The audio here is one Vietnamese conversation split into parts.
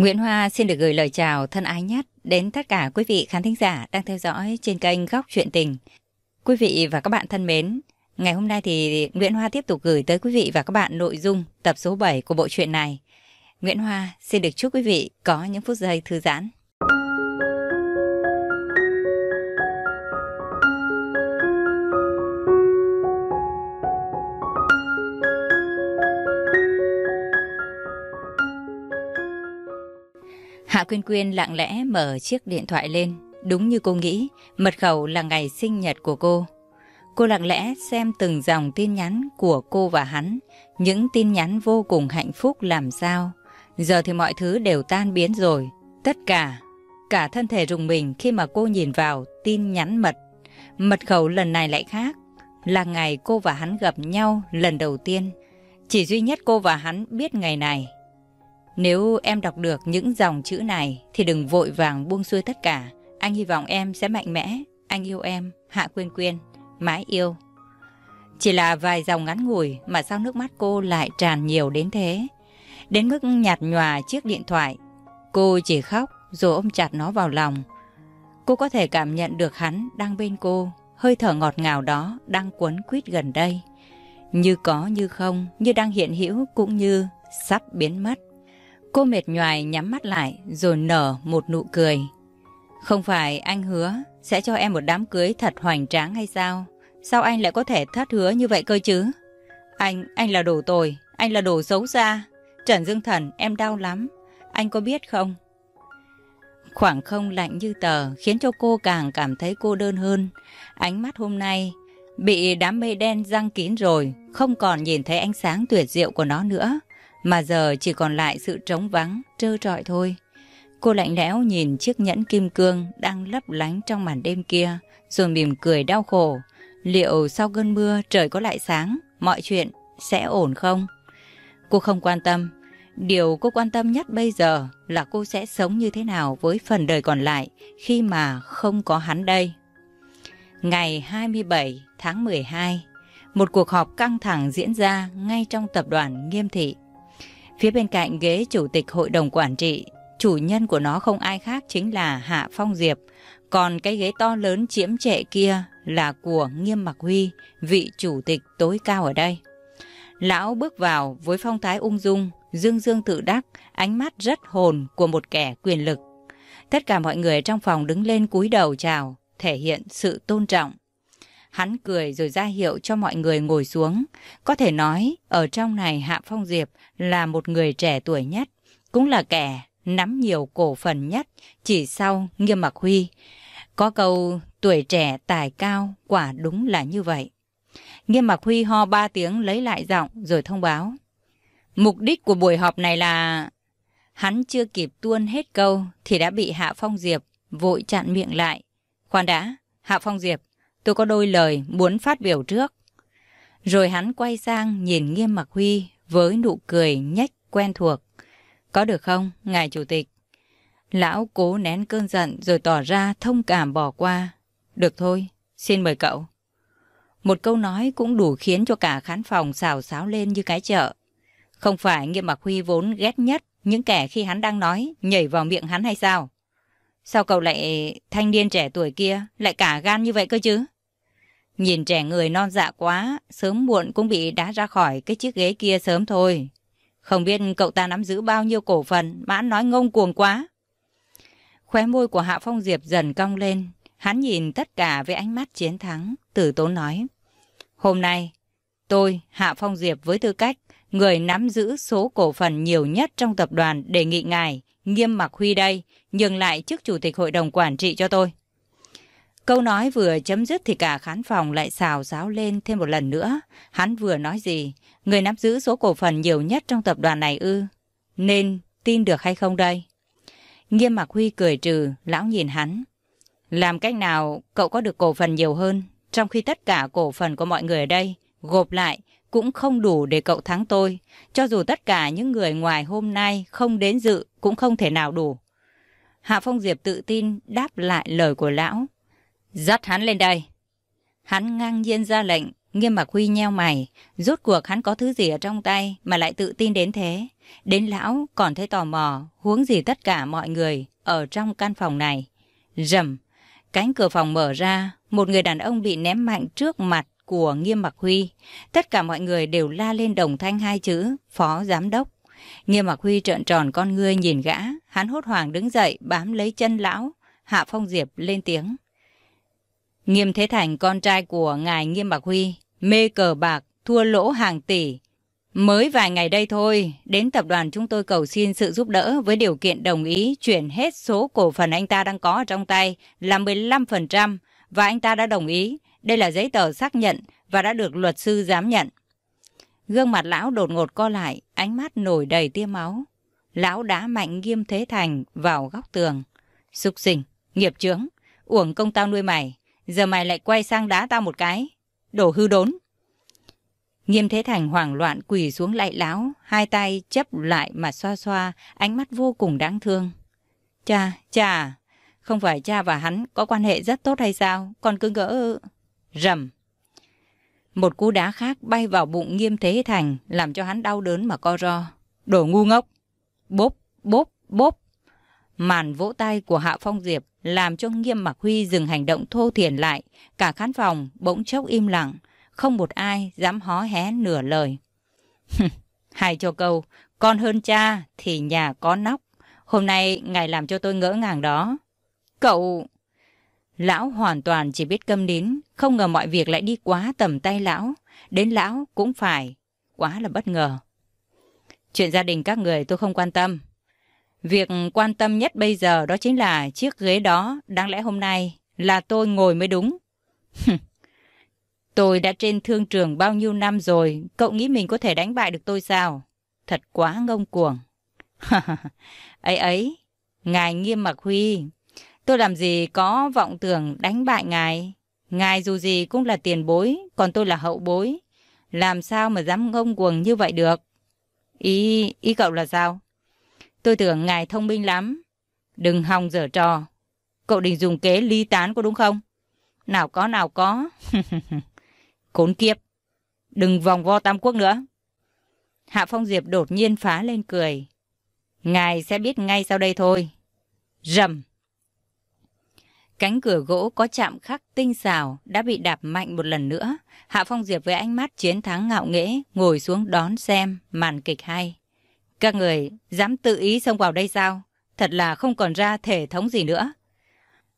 Nguyễn Hoa xin được gửi lời chào thân ái nhất đến tất cả quý vị khán thính giả đang theo dõi trên kênh Góc Chuyện Tình. Quý vị và các bạn thân mến, ngày hôm nay thì Nguyễn Hoa tiếp tục gửi tới quý vị và các bạn nội dung tập số 7 của bộ truyện này. Nguyễn Hoa xin được chúc quý vị có những phút giây thư giãn. Hạ Quyên Quyên lặng lẽ mở chiếc điện thoại lên. Đúng như cô nghĩ, mật khẩu là ngày sinh nhật của cô. Cô lặng lẽ xem từng dòng tin nhắn của cô và hắn. Những tin nhắn vô cùng hạnh phúc làm sao. Giờ thì mọi thứ đều tan biến rồi. Tất cả, cả thân thể rùng mình khi mà cô nhìn vào tin nhắn mật. Mật khẩu lần này lại khác. Là ngày cô và hắn gặp nhau lần đầu tiên. Chỉ duy nhất cô và hắn biết ngày này. Nếu em đọc được những dòng chữ này thì đừng vội vàng buông xuôi tất cả. Anh hy vọng em sẽ mạnh mẽ. Anh yêu em, Hạ Quyên Quyên, mãi yêu. Chỉ là vài dòng ngắn ngủi mà sao nước mắt cô lại tràn nhiều đến thế. Đến mức nhạt nhòa chiếc điện thoại. Cô chỉ khóc rồi ôm chặt nó vào lòng. Cô có thể cảm nhận được hắn đang bên cô, hơi thở ngọt ngào đó đang quấn quýt gần đây. Như có như không, như đang hiện hữu cũng như sắp biến mất. Cô mệt nhoài nhắm mắt lại rồi nở một nụ cười. Không phải anh hứa sẽ cho em một đám cưới thật hoành tráng hay sao? Sao anh lại có thể thất hứa như vậy cơ chứ? Anh, anh là đồ tồi, anh là đồ xấu xa. Trần Dương Thần, em đau lắm. Anh có biết không? Khoảng không lạnh như tờ khiến cho cô càng cảm thấy cô đơn hơn. Ánh mắt hôm nay bị đám mây đen răng kín rồi, không còn nhìn thấy ánh sáng tuyệt diệu của nó nữa. Mà giờ chỉ còn lại sự trống vắng, trơ trọi thôi. Cô lạnh lẽo nhìn chiếc nhẫn kim cương đang lấp lánh trong màn đêm kia, rồi mỉm cười đau khổ. Liệu sau cơn mưa trời có lại sáng, mọi chuyện sẽ ổn không? Cô không quan tâm. Điều cô quan tâm nhất bây giờ là cô sẽ sống như thế nào với phần đời còn lại khi mà không có hắn đây. Ngày 27 tháng 12, một cuộc họp căng thẳng diễn ra ngay trong tập đoàn Nghiêm Thị. Phía bên cạnh ghế chủ tịch hội đồng quản trị, chủ nhân của nó không ai khác chính là Hạ Phong Diệp. Còn cái ghế to lớn chiếm trệ kia là của Nghiêm Mặc Huy, vị chủ tịch tối cao ở đây. Lão bước vào với phong thái ung dung, dương dương tự đắc, ánh mắt rất hồn của một kẻ quyền lực. Tất cả mọi người trong phòng đứng lên cúi đầu chào, thể hiện sự tôn trọng. Hắn cười rồi ra hiệu cho mọi người ngồi xuống. Có thể nói, ở trong này Hạ Phong Diệp là một người trẻ tuổi nhất, cũng là kẻ nắm nhiều cổ phần nhất, chỉ sau Nghiêm Mặc Huy. Có câu tuổi trẻ tài cao, quả đúng là như vậy. Nghiêm Mặc Huy ho ba tiếng lấy lại giọng rồi thông báo. Mục đích của buổi họp này là... Hắn chưa kịp tuôn hết câu thì đã bị Hạ Phong Diệp vội chặn miệng lại. Khoan đã, Hạ Phong Diệp, tôi có đôi lời muốn phát biểu trước. Rồi hắn quay sang nhìn Nghiêm Mặc Huy với nụ cười nhách quen thuộc. Có được không, ngài chủ tịch? Lão cố nén cơn giận rồi tỏ ra thông cảm bỏ qua. Được thôi, xin mời cậu. Một câu nói cũng đủ khiến cho cả khán phòng xào xáo lên như cái chợ. Không phải Nghiêm Mặc Huy vốn ghét nhất những kẻ khi hắn đang nói nhảy vào miệng hắn hay sao? Sao cậu lại thanh niên trẻ tuổi kia lại cả gan như vậy cơ chứ? Nhìn trẻ người non dạ quá, sớm muộn cũng bị đá ra khỏi cái chiếc ghế kia sớm thôi. Không biết cậu ta nắm giữ bao nhiêu cổ phần mà nói ngông cuồng quá. Khóe môi của Hạ Phong Diệp dần cong lên. Hắn nhìn tất cả với ánh mắt chiến thắng, tử tốn nói. Hôm nay, tôi, Hạ Phong Diệp với tư cách người nắm giữ số cổ phần nhiều nhất trong tập đoàn đề nghị ngài, nghiêm mặc huy đây, nhường lại chức chủ tịch hội đồng quản trị cho tôi. Câu nói vừa chấm dứt thì cả khán phòng lại xào xáo lên thêm một lần nữa. Hắn vừa nói gì? Người nắm giữ số cổ phần nhiều nhất trong tập đoàn này ư? Nên tin được hay không đây? Nghiêm mặc Huy cười trừ, lão nhìn hắn. Làm cách nào cậu có được cổ phần nhiều hơn, trong khi tất cả cổ phần của mọi người ở đây gộp lại cũng không đủ để cậu thắng tôi. Cho dù tất cả những người ngoài hôm nay không đến dự cũng không thể nào đủ. Hạ Phong Diệp tự tin đáp lại lời của lão. Dắt hắn lên đây. Hắn ngang nhiên ra lệnh, Nghiêm mặt Huy nheo mày, rốt cuộc hắn có thứ gì ở trong tay mà lại tự tin đến thế. Đến lão còn thấy tò mò, huống gì tất cả mọi người ở trong căn phòng này. Rầm, cánh cửa phòng mở ra, một người đàn ông bị ném mạnh trước mặt của Nghiêm Mặc Huy. Tất cả mọi người đều la lên đồng thanh hai chữ, phó giám đốc. Nghiêm Mặc Huy trợn tròn con ngươi nhìn gã, hắn hốt hoảng đứng dậy bám lấy chân lão. Hạ Phong Diệp lên tiếng. Nghiêm Thế Thành, con trai của ngài Nghiêm Bạc Huy, mê cờ bạc, thua lỗ hàng tỷ. Mới vài ngày đây thôi, đến tập đoàn chúng tôi cầu xin sự giúp đỡ với điều kiện đồng ý chuyển hết số cổ phần anh ta đang có ở trong tay là 15% và anh ta đã đồng ý. Đây là giấy tờ xác nhận và đã được luật sư giám nhận. Gương mặt lão đột ngột co lại, ánh mắt nổi đầy tia máu. Lão đá mạnh Nghiêm Thế Thành vào góc tường. sục sinh, nghiệp chướng, uổng công tao nuôi mày. Giờ mày lại quay sang đá tao một cái. Đổ hư đốn. Nghiêm Thế Thành hoảng loạn quỳ xuống lạy lão, hai tay chấp lại mà xoa xoa, ánh mắt vô cùng đáng thương. Cha, cha, không phải cha và hắn có quan hệ rất tốt hay sao? Còn cứ ngỡ... Rầm. Một cú đá khác bay vào bụng Nghiêm Thế Thành, làm cho hắn đau đớn mà co ro. Đồ ngu ngốc. Bốp, bốp, bốp. Màn vỗ tay của Hạ Phong Diệp làm cho Nghiêm Mặc Huy dừng hành động thô thiển lại. Cả khán phòng bỗng chốc im lặng, không một ai dám hó hé nửa lời. Hay cho câu, con hơn cha thì nhà có nóc. Hôm nay ngài làm cho tôi ngỡ ngàng đó. Cậu... Lão hoàn toàn chỉ biết câm nín, không ngờ mọi việc lại đi quá tầm tay lão. Đến lão cũng phải, quá là bất ngờ. Chuyện gia đình các người tôi không quan tâm. Việc quan tâm nhất bây giờ đó chính là chiếc ghế đó, đáng lẽ hôm nay là tôi ngồi mới đúng. tôi đã trên thương trường bao nhiêu năm rồi, cậu nghĩ mình có thể đánh bại được tôi sao? Thật quá ngông cuồng. ấy ấy, ngài nghiêm mặc huy, tôi làm gì có vọng tưởng đánh bại ngài. Ngài dù gì cũng là tiền bối, còn tôi là hậu bối. Làm sao mà dám ngông cuồng như vậy được? Ý, ý cậu là sao? Tôi tưởng ngài thông minh lắm. Đừng hòng dở trò. Cậu định dùng kế ly tán có đúng không? Nào có nào có. Khốn kiếp. Đừng vòng vo tam quốc nữa. Hạ Phong Diệp đột nhiên phá lên cười. Ngài sẽ biết ngay sau đây thôi. Rầm. Cánh cửa gỗ có chạm khắc tinh xảo đã bị đạp mạnh một lần nữa. Hạ Phong Diệp với ánh mắt chiến thắng ngạo nghễ ngồi xuống đón xem màn kịch hay. Các người dám tự ý xông vào đây sao? Thật là không còn ra thể thống gì nữa.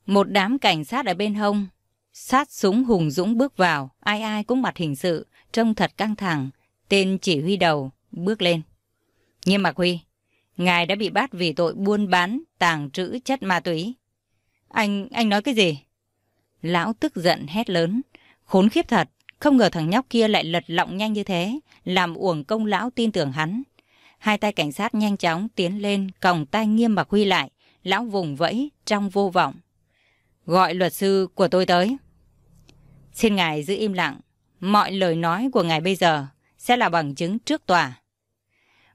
Một đám cảnh sát ở bên hông, sát súng hùng dũng bước vào, ai ai cũng mặt hình sự, trông thật căng thẳng. Tên chỉ huy đầu, bước lên. Nghiêm Mạc Huy, ngài đã bị bắt vì tội buôn bán, tàng trữ chất ma túy. Anh, anh nói cái gì? Lão tức giận hét lớn. Khốn khiếp thật, không ngờ thằng nhóc kia lại lật lọng nhanh như thế, làm uổng công lão tin tưởng hắn. Hai tay cảnh sát nhanh chóng tiến lên, còng tay nghiêm bạc huy lại. Lão vùng vẫy trong vô vọng. Gọi luật sư của tôi tới. Xin ngài giữ im lặng. Mọi lời nói của ngài bây giờ sẽ là bằng chứng trước tòa.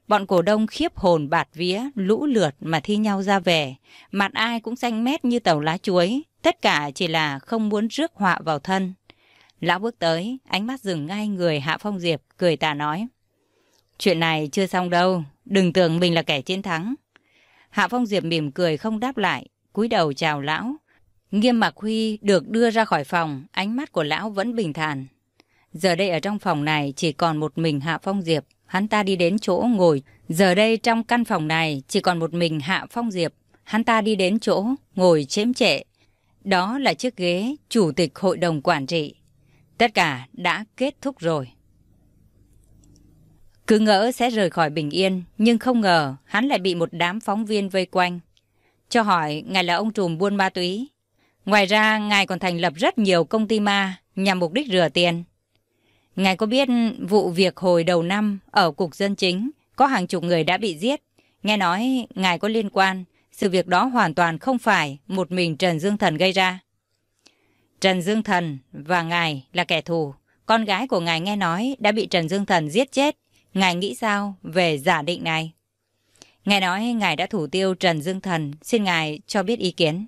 Bọn cổ đông khiếp hồn bạt vía, lũ lượt mà thi nhau ra về. Mặt ai cũng xanh mét như tàu lá chuối. Tất cả chỉ là không muốn rước họa vào thân. Lão bước tới, ánh mắt dừng ngay người Hạ Phong Diệp, cười tà nói. Chuyện này chưa xong đâu, đừng tưởng mình là kẻ chiến thắng. Hạ Phong Diệp mỉm cười không đáp lại, cúi đầu chào lão. Nghiêm Mạc Huy được đưa ra khỏi phòng, ánh mắt của lão vẫn bình thản. Giờ đây ở trong phòng này chỉ còn một mình Hạ Phong Diệp, hắn ta đi đến chỗ ngồi. Giờ đây trong căn phòng này chỉ còn một mình Hạ Phong Diệp, hắn ta đi đến chỗ ngồi chếm trệ. Đó là chiếc ghế chủ tịch hội đồng quản trị. Tất cả đã kết thúc rồi. Cứ ngỡ sẽ rời khỏi bình yên, nhưng không ngờ hắn lại bị một đám phóng viên vây quanh. Cho hỏi, ngài là ông trùm buôn ma túy. Ngoài ra, ngài còn thành lập rất nhiều công ty ma nhằm mục đích rửa tiền. Ngài có biết vụ việc hồi đầu năm ở Cục Dân Chính có hàng chục người đã bị giết. Nghe nói ngài có liên quan, sự việc đó hoàn toàn không phải một mình Trần Dương Thần gây ra. Trần Dương Thần và ngài là kẻ thù. Con gái của ngài nghe nói đã bị Trần Dương Thần giết chết Ngài nghĩ sao về giả định này? Ngài nói Ngài đã thủ tiêu Trần Dương Thần, xin Ngài cho biết ý kiến.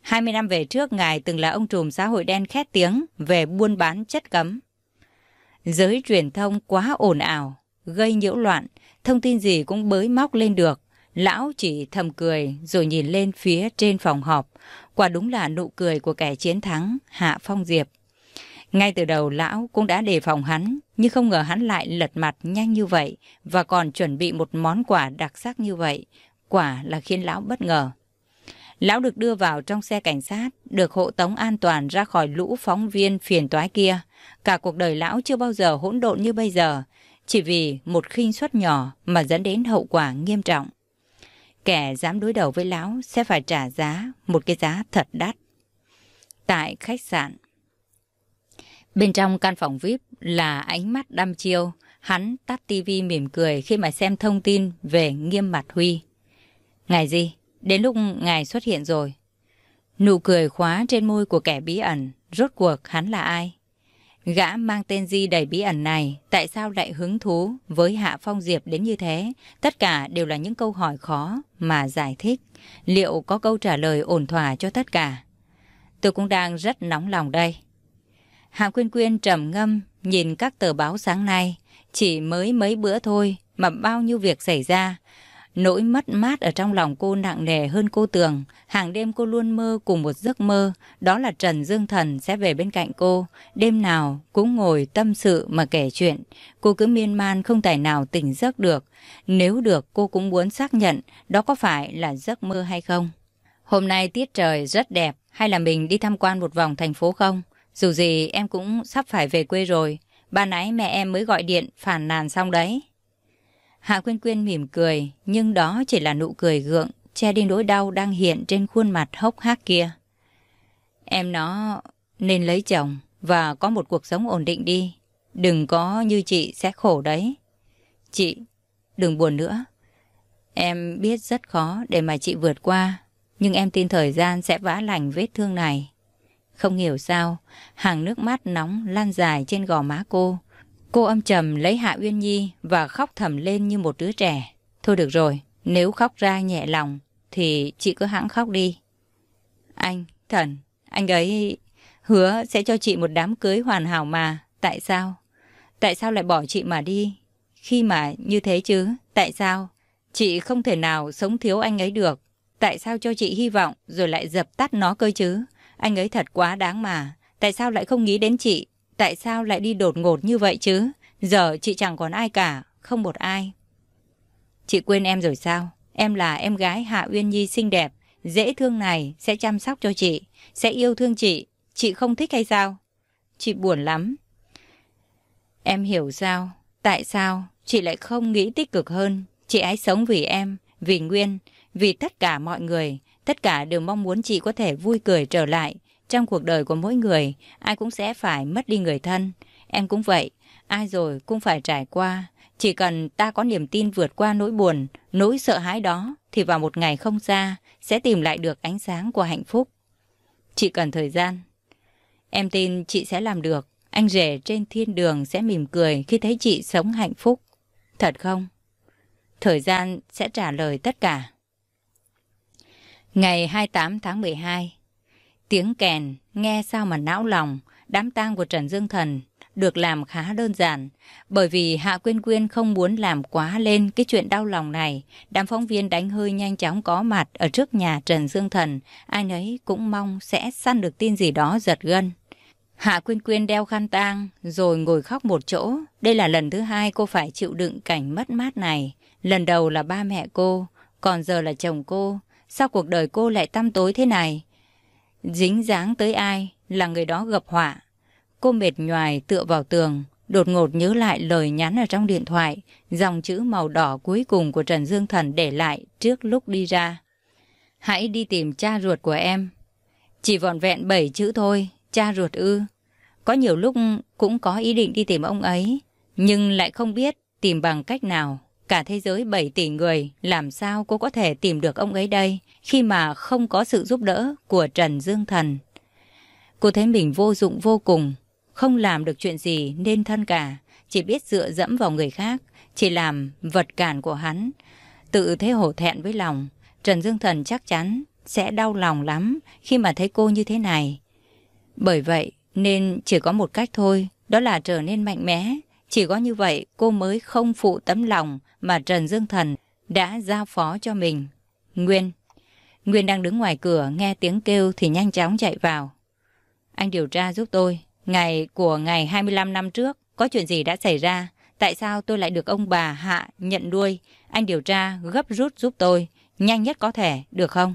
20 năm về trước, Ngài từng là ông trùm xã hội đen khét tiếng về buôn bán chất cấm. Giới truyền thông quá ồn ào, gây nhiễu loạn, thông tin gì cũng bới móc lên được. Lão chỉ thầm cười rồi nhìn lên phía trên phòng họp. Quả đúng là nụ cười của kẻ chiến thắng, Hạ Phong Diệp. Ngay từ đầu lão cũng đã đề phòng hắn, nhưng không ngờ hắn lại lật mặt nhanh như vậy và còn chuẩn bị một món quà đặc sắc như vậy. Quả là khiến lão bất ngờ. Lão được đưa vào trong xe cảnh sát, được hộ tống an toàn ra khỏi lũ phóng viên phiền toái kia. Cả cuộc đời lão chưa bao giờ hỗn độn như bây giờ, chỉ vì một khinh suất nhỏ mà dẫn đến hậu quả nghiêm trọng. Kẻ dám đối đầu với lão sẽ phải trả giá một cái giá thật đắt. Tại khách sạn, bên trong căn phòng VIP là ánh mắt đăm chiêu, hắn tắt tivi mỉm cười khi mà xem thông tin về nghiêm mặt Huy. Ngày gì? Đến lúc ngài xuất hiện rồi. Nụ cười khóa trên môi của kẻ bí ẩn, rốt cuộc hắn là ai? Gã mang tên Di đầy bí ẩn này, tại sao lại hứng thú với Hạ Phong Diệp đến như thế? Tất cả đều là những câu hỏi khó mà giải thích. Liệu có câu trả lời ổn thỏa cho tất cả? Tôi cũng đang rất nóng lòng đây. Hạ Quyên Quyên trầm ngâm nhìn các tờ báo sáng nay. Chỉ mới mấy bữa thôi mà bao nhiêu việc xảy ra. Nỗi mất mát ở trong lòng cô nặng nề hơn cô tưởng. Hàng đêm cô luôn mơ cùng một giấc mơ. Đó là Trần Dương Thần sẽ về bên cạnh cô. Đêm nào cũng ngồi tâm sự mà kể chuyện. Cô cứ miên man không tài nào tỉnh giấc được. Nếu được, cô cũng muốn xác nhận đó có phải là giấc mơ hay không. Hôm nay tiết trời rất đẹp. Hay là mình đi tham quan một vòng thành phố không? Dù gì em cũng sắp phải về quê rồi. Ba nãy mẹ em mới gọi điện phản nàn xong đấy. Hạ Quyên Quyên mỉm cười, nhưng đó chỉ là nụ cười gượng, che đi nỗi đau đang hiện trên khuôn mặt hốc hác kia. Em nó nên lấy chồng và có một cuộc sống ổn định đi. Đừng có như chị sẽ khổ đấy. Chị, đừng buồn nữa. Em biết rất khó để mà chị vượt qua, nhưng em tin thời gian sẽ vã lành vết thương này. Không hiểu sao, hàng nước mắt nóng lan dài trên gò má cô, Cô âm trầm lấy Hạ Uyên Nhi và khóc thầm lên như một đứa trẻ. Thôi được rồi, nếu khóc ra nhẹ lòng thì chị cứ hãng khóc đi. Anh, thần, anh ấy hứa sẽ cho chị một đám cưới hoàn hảo mà. Tại sao? Tại sao lại bỏ chị mà đi? Khi mà như thế chứ, tại sao? Chị không thể nào sống thiếu anh ấy được. Tại sao cho chị hy vọng rồi lại dập tắt nó cơ chứ? Anh ấy thật quá đáng mà. Tại sao lại không nghĩ đến chị? Tại sao lại đi đột ngột như vậy chứ? Giờ chị chẳng còn ai cả, không một ai. Chị quên em rồi sao? Em là em gái Hạ Uyên Nhi xinh đẹp, dễ thương này, sẽ chăm sóc cho chị, sẽ yêu thương chị. Chị không thích hay sao? Chị buồn lắm. Em hiểu sao? Tại sao chị lại không nghĩ tích cực hơn? Chị ấy sống vì em, vì Nguyên, vì tất cả mọi người. Tất cả đều mong muốn chị có thể vui cười trở lại, trong cuộc đời của mỗi người, ai cũng sẽ phải mất đi người thân. Em cũng vậy, ai rồi cũng phải trải qua. Chỉ cần ta có niềm tin vượt qua nỗi buồn, nỗi sợ hãi đó, thì vào một ngày không xa, sẽ tìm lại được ánh sáng của hạnh phúc. Chỉ cần thời gian. Em tin chị sẽ làm được. Anh rể trên thiên đường sẽ mỉm cười khi thấy chị sống hạnh phúc. Thật không? Thời gian sẽ trả lời tất cả. Ngày 28 tháng 12, Tiếng kèn, nghe sao mà não lòng, đám tang của Trần Dương Thần được làm khá đơn giản. Bởi vì Hạ Quyên Quyên không muốn làm quá lên cái chuyện đau lòng này, đám phóng viên đánh hơi nhanh chóng có mặt ở trước nhà Trần Dương Thần. Ai nấy cũng mong sẽ săn được tin gì đó giật gân. Hạ Quyên Quyên đeo khăn tang rồi ngồi khóc một chỗ. Đây là lần thứ hai cô phải chịu đựng cảnh mất mát này. Lần đầu là ba mẹ cô, còn giờ là chồng cô. Sao cuộc đời cô lại tăm tối thế này? Dính dáng tới ai là người đó gặp họa. Cô mệt nhoài tựa vào tường, đột ngột nhớ lại lời nhắn ở trong điện thoại, dòng chữ màu đỏ cuối cùng của Trần Dương Thần để lại trước lúc đi ra. Hãy đi tìm cha ruột của em. Chỉ vòn vẹn bảy chữ thôi, cha ruột ư. Có nhiều lúc cũng có ý định đi tìm ông ấy, nhưng lại không biết tìm bằng cách nào. Cả thế giới 7 tỷ người, làm sao cô có thể tìm được ông ấy đây khi mà không có sự giúp đỡ của Trần Dương Thần? Cô thấy mình vô dụng vô cùng, không làm được chuyện gì nên thân cả, chỉ biết dựa dẫm vào người khác, chỉ làm vật cản của hắn. Tự thấy hổ thẹn với lòng, Trần Dương Thần chắc chắn sẽ đau lòng lắm khi mà thấy cô như thế này. Bởi vậy nên chỉ có một cách thôi, đó là trở nên mạnh mẽ. Chỉ có như vậy cô mới không phụ tấm lòng mà Trần Dương Thần đã giao phó cho mình. Nguyên. Nguyên đang đứng ngoài cửa nghe tiếng kêu thì nhanh chóng chạy vào. Anh điều tra giúp tôi. Ngày của ngày 25 năm trước có chuyện gì đã xảy ra? Tại sao tôi lại được ông bà Hạ nhận nuôi? Anh điều tra gấp rút giúp tôi. Nhanh nhất có thể, được không?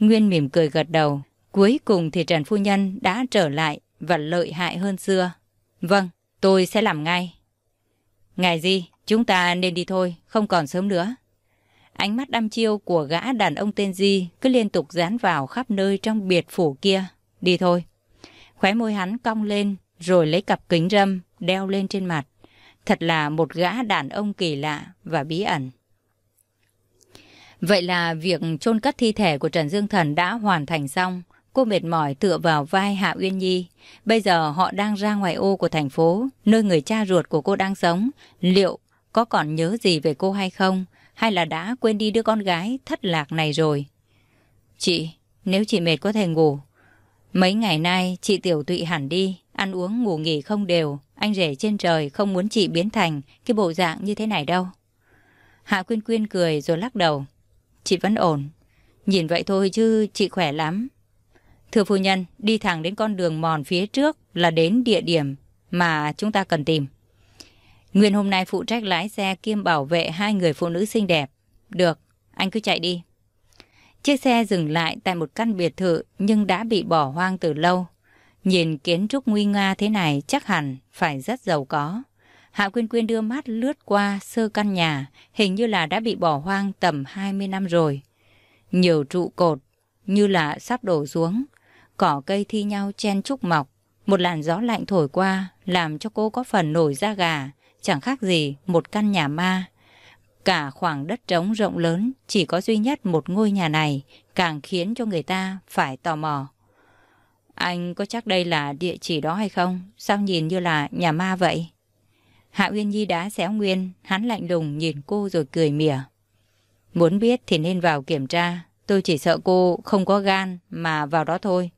Nguyên mỉm cười gật đầu. Cuối cùng thì Trần Phu Nhân đã trở lại và lợi hại hơn xưa. Vâng, tôi sẽ làm ngay. Ngày gì, chúng ta nên đi thôi, không còn sớm nữa. Ánh mắt đăm chiêu của gã đàn ông tên Di cứ liên tục dán vào khắp nơi trong biệt phủ kia. Đi thôi. Khóe môi hắn cong lên, rồi lấy cặp kính râm, đeo lên trên mặt. Thật là một gã đàn ông kỳ lạ và bí ẩn. Vậy là việc chôn cất thi thể của Trần Dương Thần đã hoàn thành xong. Cô mệt mỏi tựa vào vai Hạ Uyên Nhi. Bây giờ họ đang ra ngoài ô của thành phố, nơi người cha ruột của cô đang sống. Liệu có còn nhớ gì về cô hay không? Hay là đã quên đi đứa con gái thất lạc này rồi? Chị, nếu chị mệt có thể ngủ. Mấy ngày nay chị tiểu tụy hẳn đi, ăn uống ngủ nghỉ không đều. Anh rể trên trời không muốn chị biến thành cái bộ dạng như thế này đâu. Hạ Quyên Quyên cười rồi lắc đầu. Chị vẫn ổn. Nhìn vậy thôi chứ chị khỏe lắm. Thưa phu nhân, đi thẳng đến con đường mòn phía trước là đến địa điểm mà chúng ta cần tìm. Nguyên hôm nay phụ trách lái xe kiêm bảo vệ hai người phụ nữ xinh đẹp. Được, anh cứ chạy đi. Chiếc xe dừng lại tại một căn biệt thự nhưng đã bị bỏ hoang từ lâu. Nhìn kiến trúc nguy nga thế này chắc hẳn phải rất giàu có. Hạ Quyên Quyên đưa mắt lướt qua sơ căn nhà, hình như là đã bị bỏ hoang tầm 20 năm rồi. Nhiều trụ cột như là sắp đổ xuống, cỏ cây thi nhau chen trúc mọc. Một làn gió lạnh thổi qua làm cho cô có phần nổi da gà, chẳng khác gì một căn nhà ma. Cả khoảng đất trống rộng lớn chỉ có duy nhất một ngôi nhà này càng khiến cho người ta phải tò mò. Anh có chắc đây là địa chỉ đó hay không? Sao nhìn như là nhà ma vậy? Hạ Uyên Nhi đã xéo Nguyên, hắn lạnh lùng nhìn cô rồi cười mỉa. Muốn biết thì nên vào kiểm tra, tôi chỉ sợ cô không có gan mà vào đó thôi.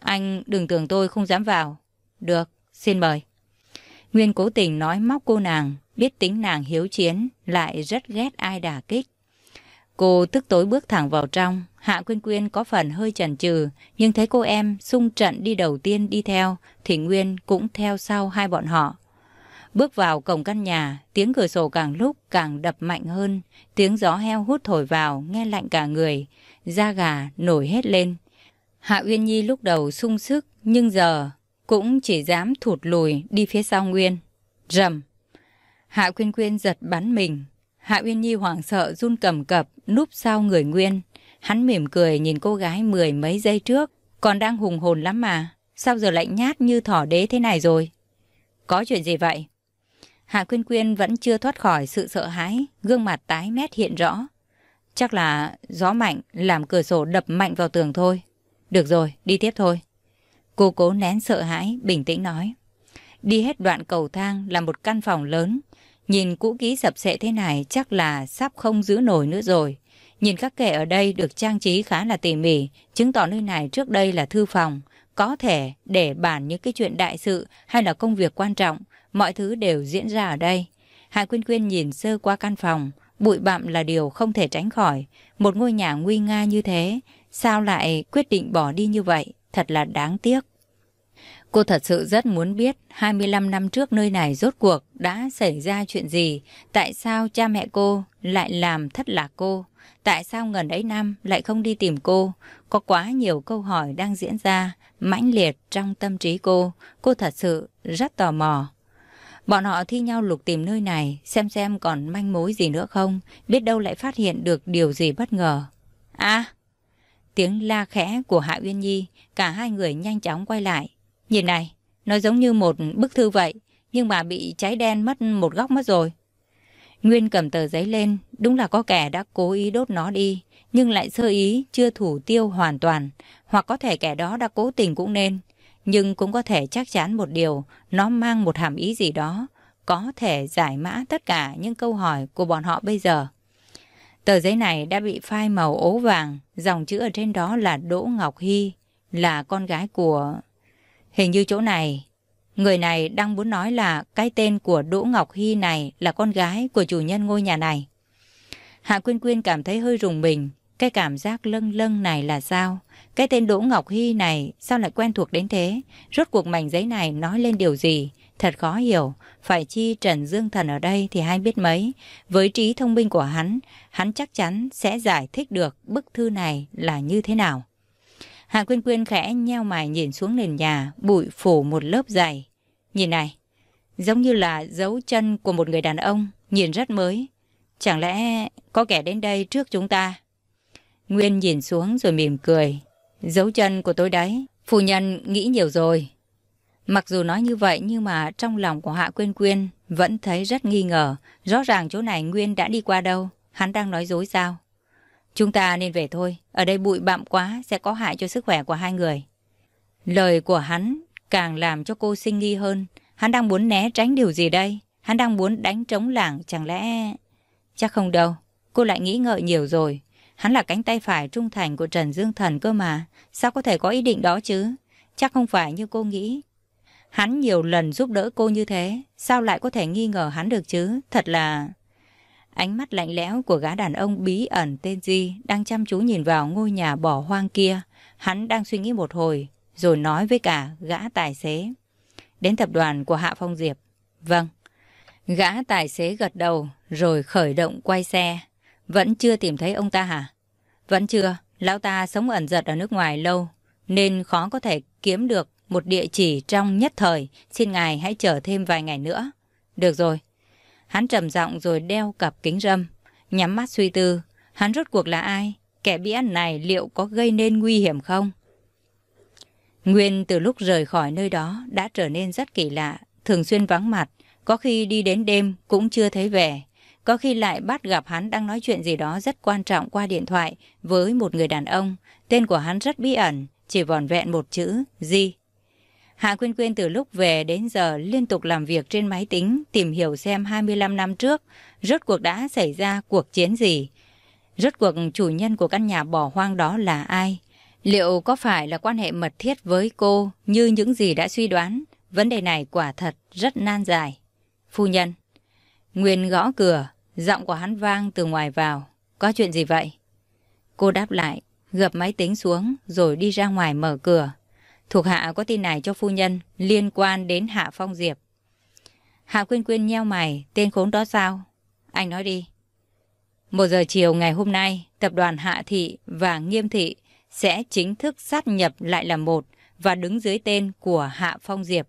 Anh đừng tưởng tôi không dám vào. Được, xin mời. Nguyên cố tình nói móc cô nàng, biết tính nàng hiếu chiến, lại rất ghét ai đả kích. Cô tức tối bước thẳng vào trong, Hạ Quyên Quyên có phần hơi chần chừ, nhưng thấy cô em sung trận đi đầu tiên đi theo, thì Nguyên cũng theo sau hai bọn họ. Bước vào cổng căn nhà, tiếng cửa sổ càng lúc càng đập mạnh hơn, tiếng gió heo hút thổi vào, nghe lạnh cả người, da gà nổi hết lên. Hạ Uyên Nhi lúc đầu sung sức, nhưng giờ cũng chỉ dám thụt lùi đi phía sau Nguyên. Rầm! Hạ Quyên Quyên giật bắn mình. Hạ Uyên Nhi hoảng sợ run cầm cập, núp sau người Nguyên. Hắn mỉm cười nhìn cô gái mười mấy giây trước, còn đang hùng hồn lắm mà. Sao giờ lạnh nhát như thỏ đế thế này rồi? Có chuyện gì vậy? Hạ Quyên Quyên vẫn chưa thoát khỏi sự sợ hãi, gương mặt tái mét hiện rõ. Chắc là gió mạnh làm cửa sổ đập mạnh vào tường thôi. Được rồi, đi tiếp thôi. Cô cố nén sợ hãi, bình tĩnh nói. Đi hết đoạn cầu thang là một căn phòng lớn. Nhìn cũ kỹ sập sệ thế này chắc là sắp không giữ nổi nữa rồi. Nhìn các kệ ở đây được trang trí khá là tỉ mỉ, chứng tỏ nơi này trước đây là thư phòng. Có thể để bàn những cái chuyện đại sự hay là công việc quan trọng, mọi thứ đều diễn ra ở đây. Hạ Quyên Quyên nhìn sơ qua căn phòng, bụi bặm là điều không thể tránh khỏi. Một ngôi nhà nguy nga như thế, sao lại quyết định bỏ đi như vậy, thật là đáng tiếc. Cô thật sự rất muốn biết 25 năm trước nơi này rốt cuộc đã xảy ra chuyện gì, tại sao cha mẹ cô lại làm thất lạc cô, tại sao ngần ấy năm lại không đi tìm cô. Có quá nhiều câu hỏi đang diễn ra, mãnh liệt trong tâm trí cô, cô thật sự rất tò mò. Bọn họ thi nhau lục tìm nơi này, xem xem còn manh mối gì nữa không, biết đâu lại phát hiện được điều gì bất ngờ. À! Tiếng la khẽ của Hạ Uyên Nhi, cả hai người nhanh chóng quay lại. Nhìn này, nó giống như một bức thư vậy, nhưng mà bị cháy đen mất một góc mất rồi. Nguyên cầm tờ giấy lên, đúng là có kẻ đã cố ý đốt nó đi, nhưng lại sơ ý chưa thủ tiêu hoàn toàn, hoặc có thể kẻ đó đã cố tình cũng nên. Nhưng cũng có thể chắc chắn một điều, nó mang một hàm ý gì đó, có thể giải mã tất cả những câu hỏi của bọn họ bây giờ. Tờ giấy này đã bị phai màu ố vàng, dòng chữ ở trên đó là Đỗ Ngọc Hy, là con gái của... Hình như chỗ này Người này đang muốn nói là cái tên của Đỗ Ngọc Hy này là con gái của chủ nhân ngôi nhà này. Hạ Quyên Quyên cảm thấy hơi rùng mình. Cái cảm giác lâng lâng này là sao? Cái tên Đỗ Ngọc Hy này sao lại quen thuộc đến thế? Rốt cuộc mảnh giấy này nói lên điều gì? Thật khó hiểu. Phải chi Trần Dương Thần ở đây thì hay biết mấy. Với trí thông minh của hắn, hắn chắc chắn sẽ giải thích được bức thư này là như thế nào. Hạ Quyên Quyên khẽ nheo mày nhìn xuống nền nhà, bụi phủ một lớp dày. Nhìn này, giống như là dấu chân của một người đàn ông, nhìn rất mới. Chẳng lẽ có kẻ đến đây trước chúng ta? Nguyên nhìn xuống rồi mỉm cười. Dấu chân của tôi đấy, phu nhân nghĩ nhiều rồi. Mặc dù nói như vậy nhưng mà trong lòng của Hạ Quyên Quyên vẫn thấy rất nghi ngờ. Rõ ràng chỗ này Nguyên đã đi qua đâu, hắn đang nói dối sao? Chúng ta nên về thôi, ở đây bụi bặm quá sẽ có hại cho sức khỏe của hai người. Lời của hắn càng làm cho cô sinh nghi hơn. Hắn đang muốn né tránh điều gì đây? Hắn đang muốn đánh trống lảng chẳng lẽ... Chắc không đâu, cô lại nghĩ ngợi nhiều rồi. Hắn là cánh tay phải trung thành của Trần Dương Thần cơ mà. Sao có thể có ý định đó chứ? Chắc không phải như cô nghĩ. Hắn nhiều lần giúp đỡ cô như thế. Sao lại có thể nghi ngờ hắn được chứ? Thật là... Ánh mắt lạnh lẽo của gã đàn ông bí ẩn tên Di đang chăm chú nhìn vào ngôi nhà bỏ hoang kia. Hắn đang suy nghĩ một hồi, rồi nói với cả gã tài xế. Đến tập đoàn của Hạ Phong Diệp. Vâng. Gã tài xế gật đầu, rồi khởi động quay xe. Vẫn chưa tìm thấy ông ta hả? Vẫn chưa. Lão ta sống ẩn giật ở nước ngoài lâu, nên khó có thể kiếm được một địa chỉ trong nhất thời. Xin ngài hãy chờ thêm vài ngày nữa. Được rồi, Hắn trầm giọng rồi đeo cặp kính râm, nhắm mắt suy tư. Hắn rốt cuộc là ai? Kẻ bí ẩn này liệu có gây nên nguy hiểm không? Nguyên từ lúc rời khỏi nơi đó đã trở nên rất kỳ lạ, thường xuyên vắng mặt. Có khi đi đến đêm cũng chưa thấy về. Có khi lại bắt gặp hắn đang nói chuyện gì đó rất quan trọng qua điện thoại với một người đàn ông. Tên của hắn rất bí ẩn, chỉ vòn vẹn một chữ, Di. Hạ Quyên Quyên từ lúc về đến giờ liên tục làm việc trên máy tính, tìm hiểu xem 25 năm trước, rốt cuộc đã xảy ra cuộc chiến gì. Rốt cuộc chủ nhân của căn nhà bỏ hoang đó là ai? Liệu có phải là quan hệ mật thiết với cô như những gì đã suy đoán? Vấn đề này quả thật rất nan dài. Phu nhân. Nguyên gõ cửa, giọng của hắn vang từ ngoài vào. Có chuyện gì vậy? Cô đáp lại, gập máy tính xuống rồi đi ra ngoài mở cửa. Thuộc hạ có tin này cho phu nhân liên quan đến Hạ Phong Diệp. Hạ Quyên Quyên nheo mày, tên khốn đó sao? Anh nói đi. Một giờ chiều ngày hôm nay, tập đoàn Hạ Thị và Nghiêm Thị sẽ chính thức sát nhập lại là một và đứng dưới tên của Hạ Phong Diệp.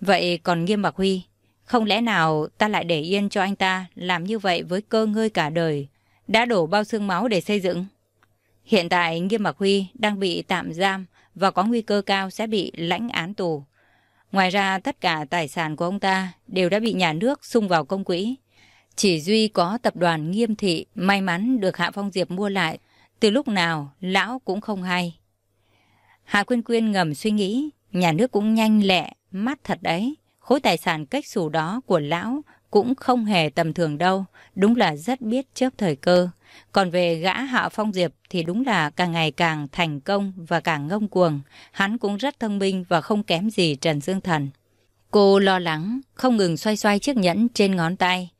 Vậy còn Nghiêm Bạc Huy, không lẽ nào ta lại để yên cho anh ta làm như vậy với cơ ngơi cả đời, đã đổ bao xương máu để xây dựng? Hiện tại Nghiêm Bạc Huy đang bị tạm giam và có nguy cơ cao sẽ bị lãnh án tù. Ngoài ra, tất cả tài sản của ông ta đều đã bị nhà nước sung vào công quỹ. Chỉ duy có tập đoàn nghiêm thị may mắn được Hạ Phong Diệp mua lại. Từ lúc nào, lão cũng không hay. Hạ Quyên Quyên ngầm suy nghĩ, nhà nước cũng nhanh lẹ, mắt thật đấy. Khối tài sản cách xù đó của lão cũng không hề tầm thường đâu, đúng là rất biết chớp thời cơ. Còn về gã Hạ Phong Diệp thì đúng là càng ngày càng thành công và càng ngông cuồng. Hắn cũng rất thông minh và không kém gì Trần Dương Thần. Cô lo lắng, không ngừng xoay xoay chiếc nhẫn trên ngón tay.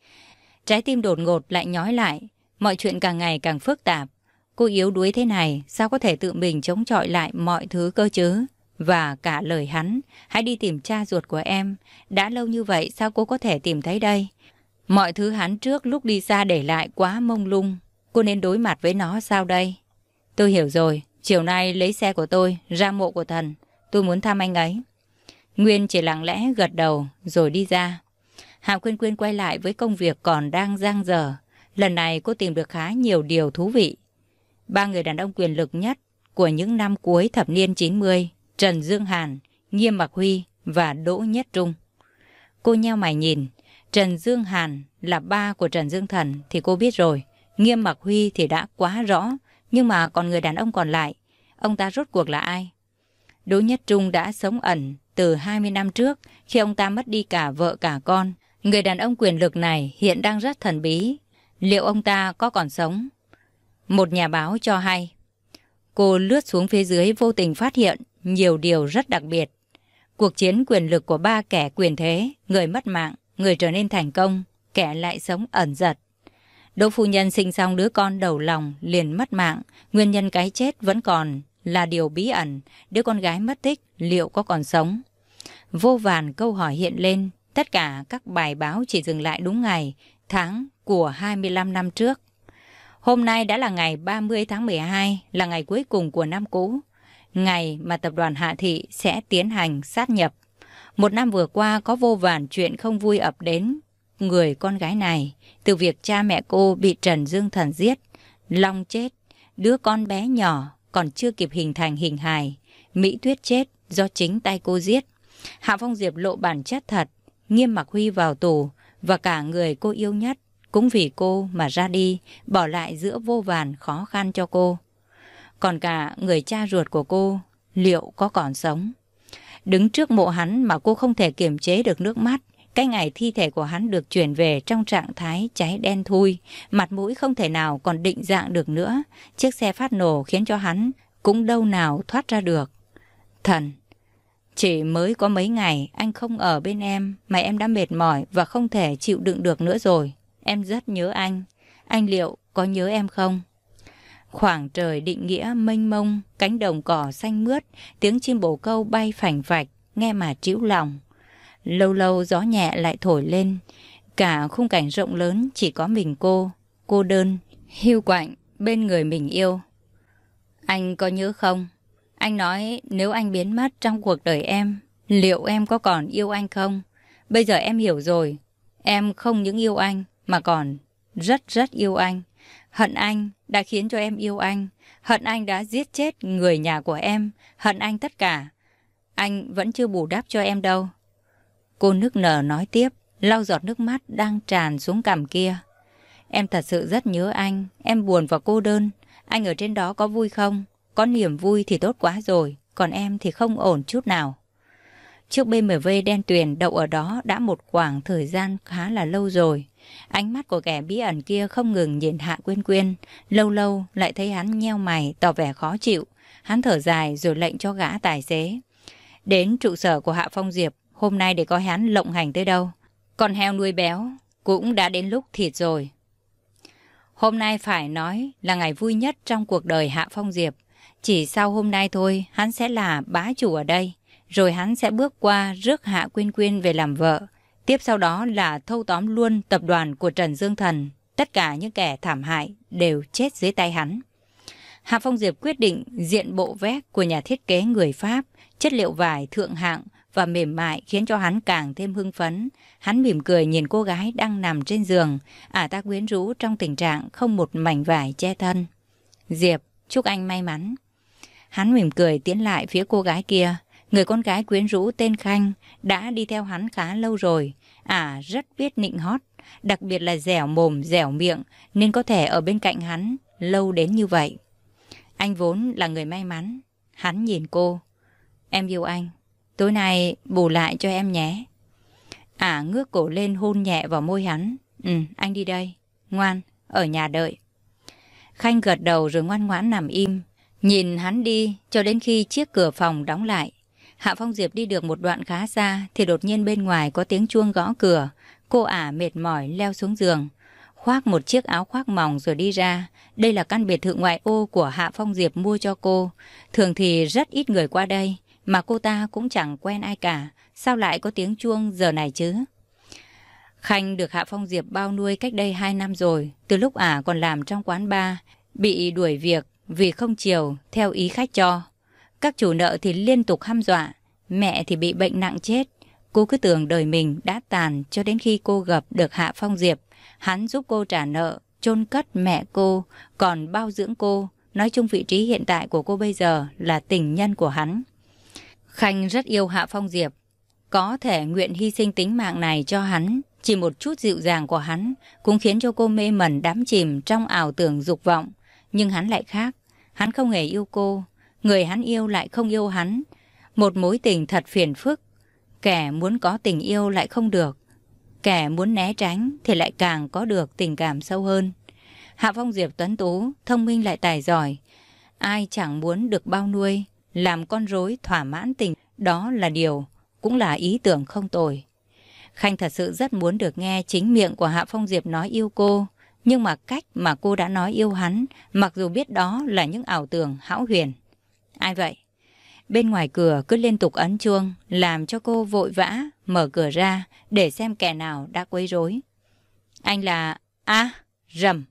Trái tim đột ngột lại nhói lại, mọi chuyện càng ngày càng phức tạp. Cô yếu đuối thế này, sao có thể tự mình chống chọi lại mọi thứ cơ chứ? Và cả lời hắn, hãy đi tìm cha ruột của em. Đã lâu như vậy sao cô có thể tìm thấy đây? Mọi thứ hắn trước lúc đi xa để lại quá mông lung. Cô nên đối mặt với nó sao đây? Tôi hiểu rồi, chiều nay lấy xe của tôi ra mộ của thần. Tôi muốn thăm anh ấy. Nguyên chỉ lặng lẽ gật đầu rồi đi ra. Hạ Quyên Quyên quay lại với công việc còn đang giang dở. Lần này cô tìm được khá nhiều điều thú vị. Ba người đàn ông quyền lực nhất của những năm cuối thập niên 90, Trần Dương Hàn, Nghiêm Mạc Huy và Đỗ Nhất Trung. Cô nheo mày nhìn, Trần Dương Hàn là ba của Trần Dương Thần thì cô biết rồi. Nghiêm Mặc Huy thì đã quá rõ, nhưng mà còn người đàn ông còn lại, ông ta rốt cuộc là ai? Đỗ Nhất Trung đã sống ẩn từ 20 năm trước khi ông ta mất đi cả vợ cả con. Người đàn ông quyền lực này hiện đang rất thần bí. Liệu ông ta có còn sống? Một nhà báo cho hay. Cô lướt xuống phía dưới vô tình phát hiện nhiều điều rất đặc biệt. Cuộc chiến quyền lực của ba kẻ quyền thế, người mất mạng, người trở nên thành công, kẻ lại sống ẩn giật. Đỗ phu nhân sinh xong đứa con đầu lòng liền mất mạng, nguyên nhân cái chết vẫn còn là điều bí ẩn, đứa con gái mất tích liệu có còn sống? Vô vàn câu hỏi hiện lên, tất cả các bài báo chỉ dừng lại đúng ngày, tháng của 25 năm trước. Hôm nay đã là ngày 30 tháng 12, là ngày cuối cùng của năm cũ, ngày mà tập đoàn Hạ Thị sẽ tiến hành sát nhập. Một năm vừa qua có vô vàn chuyện không vui ập đến người con gái này, từ việc cha mẹ cô bị Trần Dương Thần giết, Long chết, đứa con bé nhỏ còn chưa kịp hình thành hình hài, Mỹ Tuyết chết do chính tay cô giết. Hạ Phong Diệp lộ bản chất thật, nghiêm mặc Huy vào tù và cả người cô yêu nhất cũng vì cô mà ra đi, bỏ lại giữa vô vàn khó khăn cho cô. Còn cả người cha ruột của cô, liệu có còn sống? Đứng trước mộ hắn mà cô không thể kiềm chế được nước mắt. Cái ngày thi thể của hắn được chuyển về trong trạng thái cháy đen thui, mặt mũi không thể nào còn định dạng được nữa. Chiếc xe phát nổ khiến cho hắn cũng đâu nào thoát ra được. Thần, chỉ mới có mấy ngày anh không ở bên em mà em đã mệt mỏi và không thể chịu đựng được nữa rồi. Em rất nhớ anh. Anh liệu có nhớ em không? Khoảng trời định nghĩa mênh mông, cánh đồng cỏ xanh mướt, tiếng chim bồ câu bay phành phạch, nghe mà trĩu lòng. Lâu lâu gió nhẹ lại thổi lên, cả khung cảnh rộng lớn chỉ có mình cô, cô đơn, hiu quạnh bên người mình yêu. Anh có nhớ không? Anh nói nếu anh biến mất trong cuộc đời em, liệu em có còn yêu anh không? Bây giờ em hiểu rồi, em không những yêu anh mà còn rất rất yêu anh. Hận anh đã khiến cho em yêu anh. Hận anh đã giết chết người nhà của em. Hận anh tất cả. Anh vẫn chưa bù đắp cho em đâu. Cô nức nở nói tiếp, lau giọt nước mắt đang tràn xuống cằm kia. Em thật sự rất nhớ anh. Em buồn và cô đơn. Anh ở trên đó có vui không? Có niềm vui thì tốt quá rồi. Còn em thì không ổn chút nào. Chiếc BMW đen tuyền đậu ở đó đã một khoảng thời gian khá là lâu rồi. Ánh mắt của kẻ bí ẩn kia không ngừng nhìn Hạ Quyên Quyên, lâu lâu lại thấy hắn nheo mày tỏ vẻ khó chịu. Hắn thở dài rồi lệnh cho gã tài xế. Đến trụ sở của Hạ Phong Diệp, hôm nay để coi hắn lộng hành tới đâu. Còn heo nuôi béo cũng đã đến lúc thịt rồi. Hôm nay phải nói là ngày vui nhất trong cuộc đời Hạ Phong Diệp. Chỉ sau hôm nay thôi, hắn sẽ là bá chủ ở đây. Rồi hắn sẽ bước qua rước Hạ Quyên Quyên về làm vợ. Tiếp sau đó là thâu tóm luôn tập đoàn của Trần Dương Thần. Tất cả những kẻ thảm hại đều chết dưới tay hắn. Hạ Phong Diệp quyết định diện bộ vét của nhà thiết kế người Pháp, chất liệu vải thượng hạng và mềm mại khiến cho hắn càng thêm hưng phấn. Hắn mỉm cười nhìn cô gái đang nằm trên giường, ả ta quyến rũ trong tình trạng không một mảnh vải che thân. Diệp, chúc anh may mắn. Hắn mỉm cười tiến lại phía cô gái kia. Người con gái quyến rũ tên Khanh đã đi theo hắn khá lâu rồi. À rất biết nịnh hót, đặc biệt là dẻo mồm, dẻo miệng, nên có thể ở bên cạnh hắn lâu đến như vậy. Anh vốn là người may mắn. Hắn nhìn cô. Em yêu anh. Tối nay bù lại cho em nhé. À ngước cổ lên hôn nhẹ vào môi hắn. Ừ, anh đi đây. Ngoan, ở nhà đợi. Khanh gật đầu rồi ngoan ngoãn nằm im. Nhìn hắn đi cho đến khi chiếc cửa phòng đóng lại. Hạ Phong Diệp đi được một đoạn khá xa thì đột nhiên bên ngoài có tiếng chuông gõ cửa. Cô ả mệt mỏi leo xuống giường, khoác một chiếc áo khoác mỏng rồi đi ra. Đây là căn biệt thự ngoại ô của Hạ Phong Diệp mua cho cô. Thường thì rất ít người qua đây, mà cô ta cũng chẳng quen ai cả. Sao lại có tiếng chuông giờ này chứ? Khanh được Hạ Phong Diệp bao nuôi cách đây 2 năm rồi, từ lúc ả còn làm trong quán bar, bị đuổi việc vì không chiều theo ý khách cho. Các chủ nợ thì liên tục hăm dọa, mẹ thì bị bệnh nặng chết. Cô cứ tưởng đời mình đã tàn cho đến khi cô gặp được Hạ Phong Diệp. Hắn giúp cô trả nợ, chôn cất mẹ cô, còn bao dưỡng cô. Nói chung vị trí hiện tại của cô bây giờ là tình nhân của hắn. Khanh rất yêu Hạ Phong Diệp. Có thể nguyện hy sinh tính mạng này cho hắn. Chỉ một chút dịu dàng của hắn cũng khiến cho cô mê mẩn đắm chìm trong ảo tưởng dục vọng. Nhưng hắn lại khác. Hắn không hề yêu cô, người hắn yêu lại không yêu hắn. Một mối tình thật phiền phức. Kẻ muốn có tình yêu lại không được. Kẻ muốn né tránh thì lại càng có được tình cảm sâu hơn. Hạ Phong Diệp tuấn tú, thông minh lại tài giỏi. Ai chẳng muốn được bao nuôi, làm con rối thỏa mãn tình. Đó là điều cũng là ý tưởng không tồi. Khanh thật sự rất muốn được nghe chính miệng của Hạ Phong Diệp nói yêu cô, nhưng mà cách mà cô đã nói yêu hắn, mặc dù biết đó là những ảo tưởng hão huyền. Ai vậy? Bên ngoài cửa cứ liên tục ấn chuông, làm cho cô vội vã, mở cửa ra để xem kẻ nào đã quấy rối. Anh là... a rầm.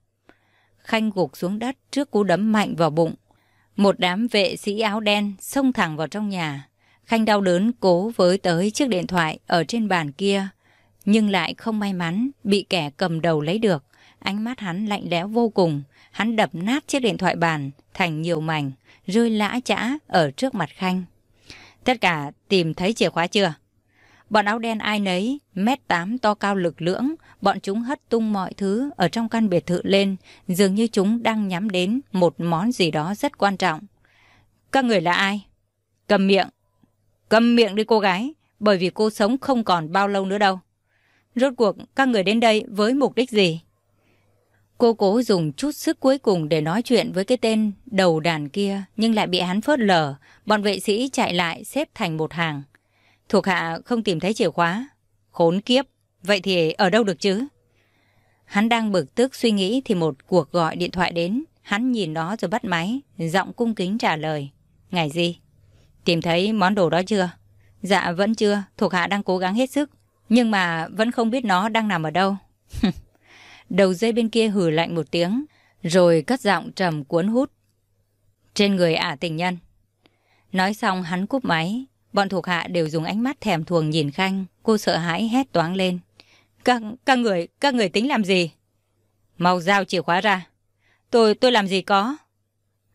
Khanh gục xuống đất trước cú đấm mạnh vào bụng. Một đám vệ sĩ áo đen xông thẳng vào trong nhà. Khanh đau đớn cố với tới chiếc điện thoại ở trên bàn kia, nhưng lại không may mắn bị kẻ cầm đầu lấy được. Ánh mắt hắn lạnh lẽo vô cùng, hắn đập nát chiếc điện thoại bàn thành nhiều mảnh, rơi lã chã ở trước mặt Khanh. Tất cả tìm thấy chìa khóa chưa? Bọn áo đen ai nấy, mét tám to cao lực lưỡng, bọn chúng hất tung mọi thứ ở trong căn biệt thự lên, dường như chúng đang nhắm đến một món gì đó rất quan trọng. Các người là ai? Cầm miệng. Cầm miệng đi cô gái, bởi vì cô sống không còn bao lâu nữa đâu. Rốt cuộc các người đến đây với mục đích gì? Cô cố dùng chút sức cuối cùng để nói chuyện với cái tên đầu đàn kia, nhưng lại bị hắn phớt lờ. Bọn vệ sĩ chạy lại xếp thành một hàng. Thuộc hạ không tìm thấy chìa khóa. Khốn kiếp, vậy thì ở đâu được chứ? Hắn đang bực tức suy nghĩ thì một cuộc gọi điện thoại đến. Hắn nhìn nó rồi bắt máy, giọng cung kính trả lời. Ngày gì? Tìm thấy món đồ đó chưa? Dạ vẫn chưa, thuộc hạ đang cố gắng hết sức. Nhưng mà vẫn không biết nó đang nằm ở đâu. Đầu dây bên kia hừ lạnh một tiếng, rồi cất giọng trầm cuốn hút. Trên người ả tình nhân. Nói xong hắn cúp máy, bọn thuộc hạ đều dùng ánh mắt thèm thuồng nhìn Khanh, cô sợ hãi hét toáng lên. Các, các người, các người tính làm gì? Mau giao chìa khóa ra. Tôi, tôi làm gì có?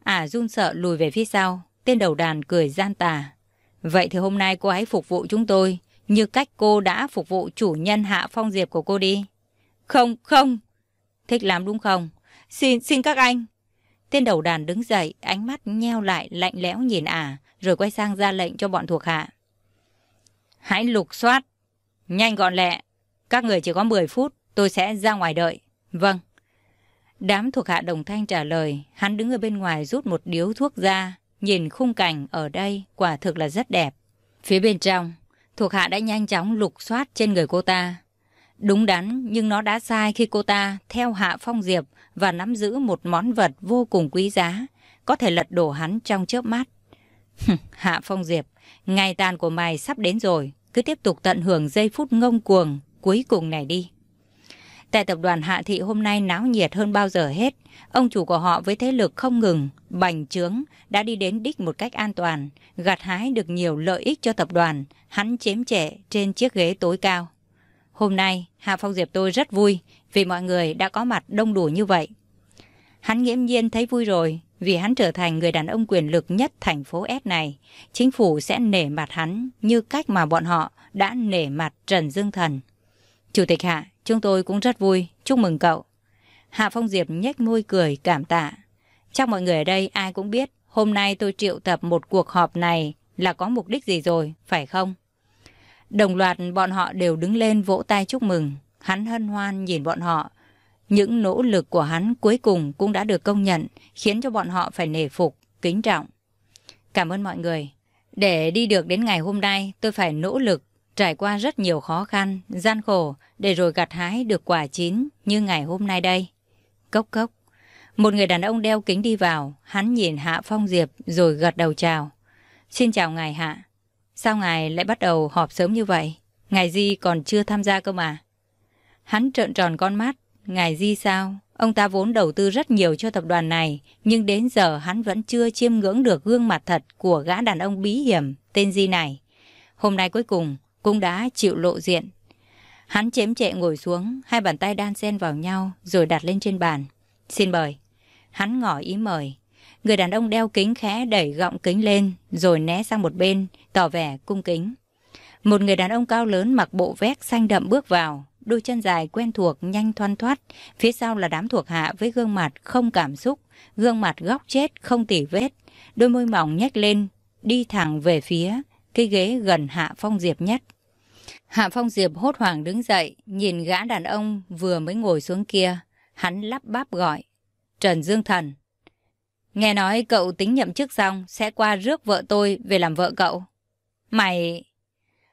à run sợ lùi về phía sau, tên đầu đàn cười gian tà. Vậy thì hôm nay cô hãy phục vụ chúng tôi, như cách cô đã phục vụ chủ nhân hạ phong diệp của cô đi. Không, không. Thích lắm đúng không? Xin, xin các anh. Tên đầu đàn đứng dậy, ánh mắt nheo lại lạnh lẽo nhìn ả, rồi quay sang ra lệnh cho bọn thuộc hạ. Hãy lục soát. Nhanh gọn lẹ. Các người chỉ có 10 phút, tôi sẽ ra ngoài đợi. Vâng. Đám thuộc hạ đồng thanh trả lời, hắn đứng ở bên ngoài rút một điếu thuốc ra, nhìn khung cảnh ở đây quả thực là rất đẹp. Phía bên trong, thuộc hạ đã nhanh chóng lục soát trên người cô ta, Đúng đắn, nhưng nó đã sai khi cô ta theo Hạ Phong Diệp và nắm giữ một món vật vô cùng quý giá, có thể lật đổ hắn trong chớp mắt. Hạ Phong Diệp, ngày tàn của mày sắp đến rồi, cứ tiếp tục tận hưởng giây phút ngông cuồng cuối cùng này đi. Tại tập đoàn Hạ Thị hôm nay náo nhiệt hơn bao giờ hết, ông chủ của họ với thế lực không ngừng, bành trướng, đã đi đến đích một cách an toàn, gặt hái được nhiều lợi ích cho tập đoàn, hắn chém trẻ trên chiếc ghế tối cao. Hôm nay, Hạ Phong Diệp tôi rất vui vì mọi người đã có mặt đông đủ như vậy. Hắn nghiễm nhiên thấy vui rồi vì hắn trở thành người đàn ông quyền lực nhất thành phố S này. Chính phủ sẽ nể mặt hắn như cách mà bọn họ đã nể mặt Trần Dương Thần. Chủ tịch Hạ, chúng tôi cũng rất vui. Chúc mừng cậu. Hạ Phong Diệp nhếch môi cười cảm tạ. Chắc mọi người ở đây ai cũng biết hôm nay tôi triệu tập một cuộc họp này là có mục đích gì rồi, phải không? Đồng loạt bọn họ đều đứng lên vỗ tay chúc mừng. Hắn hân hoan nhìn bọn họ. Những nỗ lực của hắn cuối cùng cũng đã được công nhận, khiến cho bọn họ phải nể phục, kính trọng. Cảm ơn mọi người. Để đi được đến ngày hôm nay, tôi phải nỗ lực, trải qua rất nhiều khó khăn, gian khổ, để rồi gặt hái được quả chín như ngày hôm nay đây. Cốc cốc. Một người đàn ông đeo kính đi vào, hắn nhìn Hạ Phong Diệp rồi gật đầu chào. Xin chào ngài Hạ. Sao ngài lại bắt đầu họp sớm như vậy? Ngài Di còn chưa tham gia cơ mà. Hắn trợn tròn con mắt. Ngài Di sao? Ông ta vốn đầu tư rất nhiều cho tập đoàn này, nhưng đến giờ hắn vẫn chưa chiêm ngưỡng được gương mặt thật của gã đàn ông bí hiểm tên Di này. Hôm nay cuối cùng cũng đã chịu lộ diện. Hắn chém chệ ngồi xuống, hai bàn tay đan xen vào nhau rồi đặt lên trên bàn. Xin mời. Hắn ngỏ ý mời. Người đàn ông đeo kính khẽ đẩy gọng kính lên, rồi né sang một bên, tỏ vẻ cung kính. Một người đàn ông cao lớn mặc bộ vest xanh đậm bước vào, đôi chân dài quen thuộc nhanh thoăn thoát, phía sau là đám thuộc hạ với gương mặt không cảm xúc, gương mặt góc chết không tỉ vết, đôi môi mỏng nhếch lên, đi thẳng về phía cái ghế gần Hạ Phong Diệp nhất. Hạ Phong Diệp hốt hoảng đứng dậy, nhìn gã đàn ông vừa mới ngồi xuống kia, hắn lắp bắp gọi. Trần Dương Thần. Nghe nói cậu tính nhậm chức xong sẽ qua rước vợ tôi về làm vợ cậu. Mày...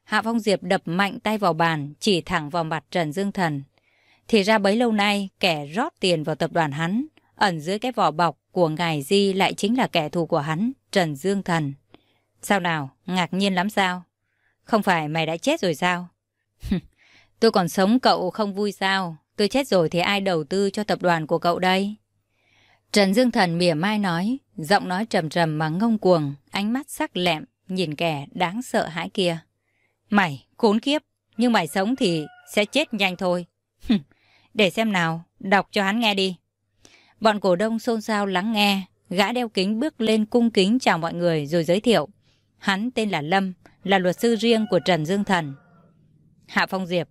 Hạ Phong Diệp đập mạnh tay vào bàn, chỉ thẳng vào mặt Trần Dương Thần. Thì ra bấy lâu nay, kẻ rót tiền vào tập đoàn hắn, ẩn dưới cái vỏ bọc của ngài Di lại chính là kẻ thù của hắn, Trần Dương Thần. Sao nào, ngạc nhiên lắm sao? Không phải mày đã chết rồi sao? tôi còn sống cậu không vui sao? Tôi chết rồi thì ai đầu tư cho tập đoàn của cậu đây? Trần Dương Thần mỉa mai nói, giọng nói trầm trầm mà ngông cuồng, ánh mắt sắc lẹm, nhìn kẻ đáng sợ hãi kia. Mày, khốn kiếp, nhưng mày sống thì sẽ chết nhanh thôi. Để xem nào, đọc cho hắn nghe đi. Bọn cổ đông xôn xao lắng nghe, gã đeo kính bước lên cung kính chào mọi người rồi giới thiệu. Hắn tên là Lâm, là luật sư riêng của Trần Dương Thần. Hạ Phong Diệp,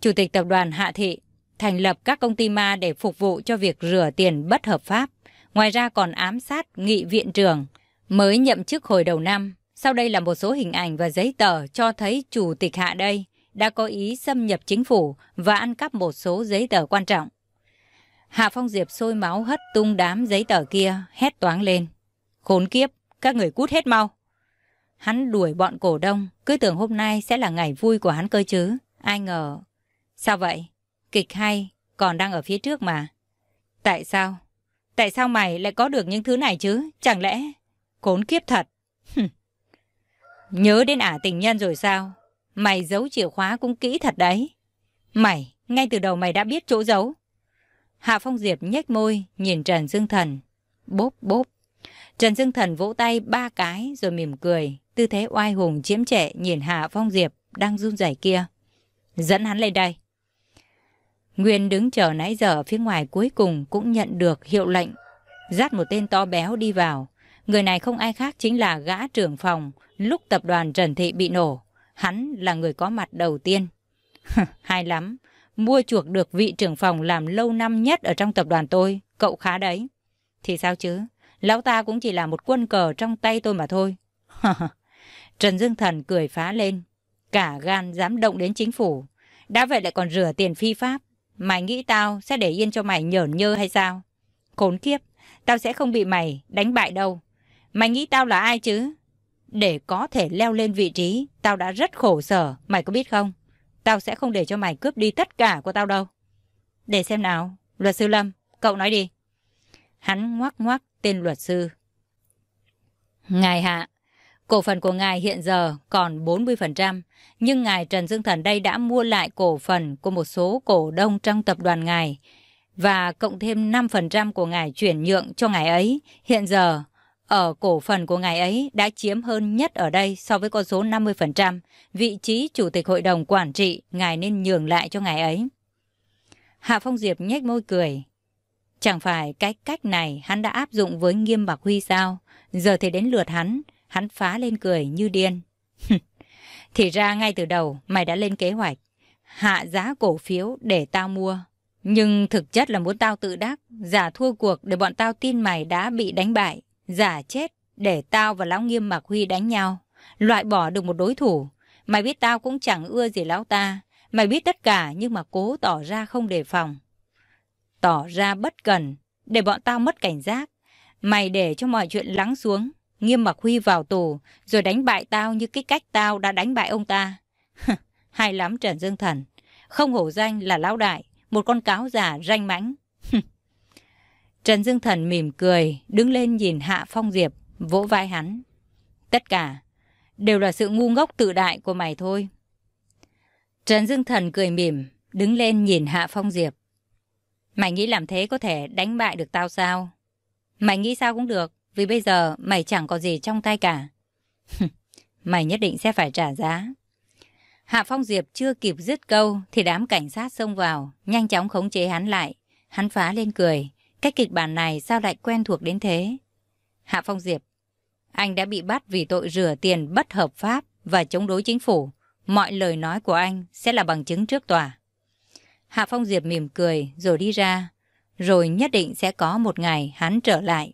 Chủ tịch tập đoàn Hạ Thị, thành lập các công ty ma để phục vụ cho việc rửa tiền bất hợp pháp. Ngoài ra còn ám sát nghị viện trưởng, mới nhậm chức hồi đầu năm. Sau đây là một số hình ảnh và giấy tờ cho thấy Chủ tịch Hạ đây đã có ý xâm nhập chính phủ và ăn cắp một số giấy tờ quan trọng. Hạ Phong Diệp sôi máu hất tung đám giấy tờ kia, hét toáng lên. Khốn kiếp, các người cút hết mau. Hắn đuổi bọn cổ đông, cứ tưởng hôm nay sẽ là ngày vui của hắn cơ chứ. Ai ngờ. Sao vậy? Kịch hay, còn đang ở phía trước mà. Tại sao? Tại sao mày lại có được những thứ này chứ? Chẳng lẽ... Khốn kiếp thật. Nhớ đến ả tình nhân rồi sao? Mày giấu chìa khóa cũng kỹ thật đấy. Mày, ngay từ đầu mày đã biết chỗ giấu. Hạ Phong Diệp nhếch môi, nhìn Trần Dương Thần. Bốp bốp. Trần Dương Thần vỗ tay ba cái rồi mỉm cười, tư thế oai hùng chiếm trệ nhìn Hạ Phong Diệp đang run rẩy kia. Dẫn hắn lên đây. Nguyên đứng chờ nãy giờ phía ngoài cuối cùng cũng nhận được hiệu lệnh. Dắt một tên to béo đi vào. Người này không ai khác chính là gã trưởng phòng, lúc tập đoàn Trần Thị bị nổ. Hắn là người có mặt đầu tiên. Hay lắm. Mua chuộc được vị trưởng phòng làm lâu năm nhất ở trong tập đoàn tôi. Cậu khá đấy. Thì sao chứ? Lão ta cũng chỉ là một quân cờ trong tay tôi mà thôi. Trần Dương Thần cười phá lên. Cả gan dám động đến chính phủ. Đã vậy lại còn rửa tiền phi pháp. Mày nghĩ tao sẽ để yên cho mày nhởn nhơ hay sao? Khốn kiếp, tao sẽ không bị mày đánh bại đâu. Mày nghĩ tao là ai chứ? Để có thể leo lên vị trí, tao đã rất khổ sở, mày có biết không? Tao sẽ không để cho mày cướp đi tất cả của tao đâu. Để xem nào, luật sư Lâm, cậu nói đi. Hắn ngoác ngoác tên luật sư. Ngài hạ, cổ phần của ngài hiện giờ còn 40%, nhưng ngài Trần Dương Thần đây đã mua lại cổ phần của một số cổ đông trong tập đoàn ngài và cộng thêm 5% của ngài chuyển nhượng cho ngài ấy. Hiện giờ, ở cổ phần của ngài ấy đã chiếm hơn nhất ở đây so với con số 50%. Vị trí chủ tịch hội đồng quản trị, ngài nên nhường lại cho ngài ấy. Hạ Phong Diệp nhếch môi cười. Chẳng phải cái cách này hắn đã áp dụng với Nghiêm Bạc Huy sao? Giờ thì đến lượt hắn, hắn phá lên cười như điên. thì ra ngay từ đầu mày đã lên kế hoạch hạ giá cổ phiếu để tao mua. Nhưng thực chất là muốn tao tự đắc, giả thua cuộc để bọn tao tin mày đã bị đánh bại, giả chết để tao và lão nghiêm Mạc Huy đánh nhau, loại bỏ được một đối thủ. Mày biết tao cũng chẳng ưa gì lão ta, mày biết tất cả nhưng mà cố tỏ ra không đề phòng tỏ ra bất cần, để bọn tao mất cảnh giác. Mày để cho mọi chuyện lắng xuống, nghiêm mặc Huy vào tù, rồi đánh bại tao như cái cách tao đã đánh bại ông ta. Hay lắm Trần Dương Thần, không hổ danh là lão đại, một con cáo giả ranh mãnh. Trần Dương Thần mỉm cười, đứng lên nhìn Hạ Phong Diệp, vỗ vai hắn. Tất cả đều là sự ngu ngốc tự đại của mày thôi. Trần Dương Thần cười mỉm, đứng lên nhìn Hạ Phong Diệp. Mày nghĩ làm thế có thể đánh bại được tao sao? Mày nghĩ sao cũng được, vì bây giờ mày chẳng có gì trong tay cả. mày nhất định sẽ phải trả giá. Hạ Phong Diệp chưa kịp dứt câu thì đám cảnh sát xông vào, nhanh chóng khống chế hắn lại. Hắn phá lên cười. Cách kịch bản này sao lại quen thuộc đến thế? Hạ Phong Diệp, anh đã bị bắt vì tội rửa tiền bất hợp pháp và chống đối chính phủ. Mọi lời nói của anh sẽ là bằng chứng trước tòa. Hạ Phong Diệp mỉm cười rồi đi ra. Rồi nhất định sẽ có một ngày hắn trở lại.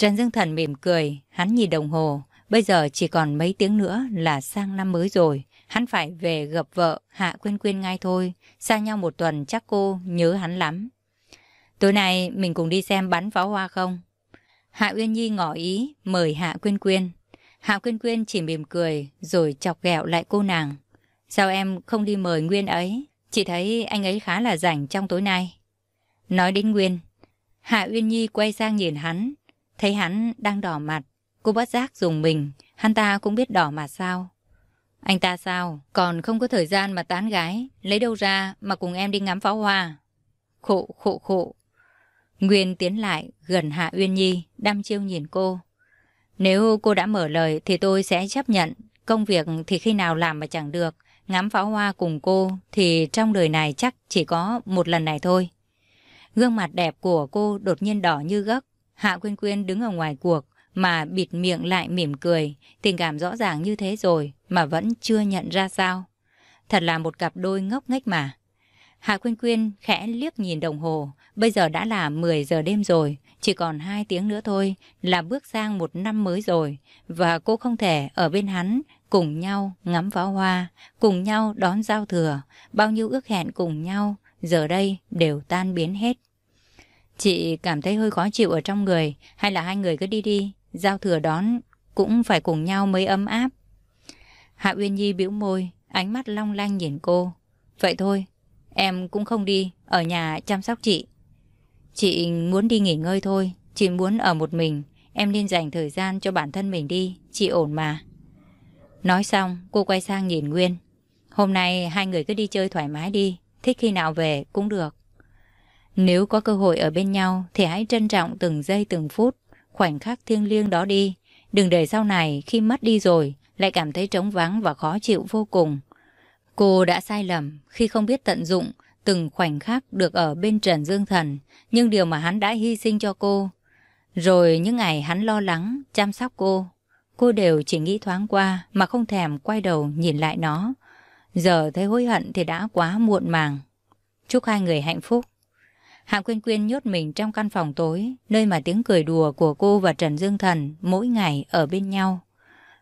Trần Dương Thần mỉm cười, hắn nhìn đồng hồ. Bây giờ chỉ còn mấy tiếng nữa là sang năm mới rồi. Hắn phải về gặp vợ Hạ Quyên Quyên ngay thôi. Xa nhau một tuần chắc cô nhớ hắn lắm. Tối nay mình cùng đi xem bắn pháo hoa không? Hạ Uyên Nhi ngỏ ý mời Hạ Quyên Quyên. Hạ Quyên Quyên chỉ mỉm cười rồi chọc ghẹo lại cô nàng. Sao em không đi mời Nguyên ấy? Chị thấy anh ấy khá là rảnh trong tối nay. Nói đến Nguyên, Hạ Uyên Nhi quay sang nhìn hắn, thấy hắn đang đỏ mặt. Cô bất giác dùng mình, hắn ta cũng biết đỏ mặt sao. Anh ta sao? Còn không có thời gian mà tán gái, lấy đâu ra mà cùng em đi ngắm pháo hoa. Khụ khụ khụ. Nguyên tiến lại gần Hạ Uyên Nhi, đăm chiêu nhìn cô. Nếu cô đã mở lời thì tôi sẽ chấp nhận. Công việc thì khi nào làm mà chẳng được. Ngắm pháo hoa cùng cô thì trong đời này chắc chỉ có một lần này thôi. Gương mặt đẹp của cô đột nhiên đỏ như gấc. Hạ Quyên Quyên đứng ở ngoài cuộc mà bịt miệng lại mỉm cười. Tình cảm rõ ràng như thế rồi mà vẫn chưa nhận ra sao. Thật là một cặp đôi ngốc nghếch mà. Hạ Quyên Quyên khẽ liếc nhìn đồng hồ. Bây giờ đã là 10 giờ đêm rồi. Chỉ còn 2 tiếng nữa thôi là bước sang một năm mới rồi. Và cô không thể ở bên hắn cùng nhau ngắm pháo hoa, cùng nhau đón giao thừa. Bao nhiêu ước hẹn cùng nhau giờ đây đều tan biến hết. Chị cảm thấy hơi khó chịu ở trong người hay là hai người cứ đi đi, giao thừa đón cũng phải cùng nhau mới ấm áp. Hạ Uyên Nhi bĩu môi, ánh mắt long lanh nhìn cô. Vậy thôi, em cũng không đi, ở nhà chăm sóc chị. Chị muốn đi nghỉ ngơi thôi, chị muốn ở một mình, em nên dành thời gian cho bản thân mình đi, chị ổn mà. Nói xong, cô quay sang nhìn Nguyên. Hôm nay hai người cứ đi chơi thoải mái đi, thích khi nào về cũng được. Nếu có cơ hội ở bên nhau thì hãy trân trọng từng giây từng phút, khoảnh khắc thiêng liêng đó đi. Đừng để sau này khi mất đi rồi lại cảm thấy trống vắng và khó chịu vô cùng. Cô đã sai lầm khi không biết tận dụng từng khoảnh khắc được ở bên Trần Dương Thần, nhưng điều mà hắn đã hy sinh cho cô. Rồi những ngày hắn lo lắng, chăm sóc cô, cô đều chỉ nghĩ thoáng qua mà không thèm quay đầu nhìn lại nó. Giờ thấy hối hận thì đã quá muộn màng. Chúc hai người hạnh phúc. Hạ Quyên Quyên nhốt mình trong căn phòng tối, nơi mà tiếng cười đùa của cô và Trần Dương Thần mỗi ngày ở bên nhau.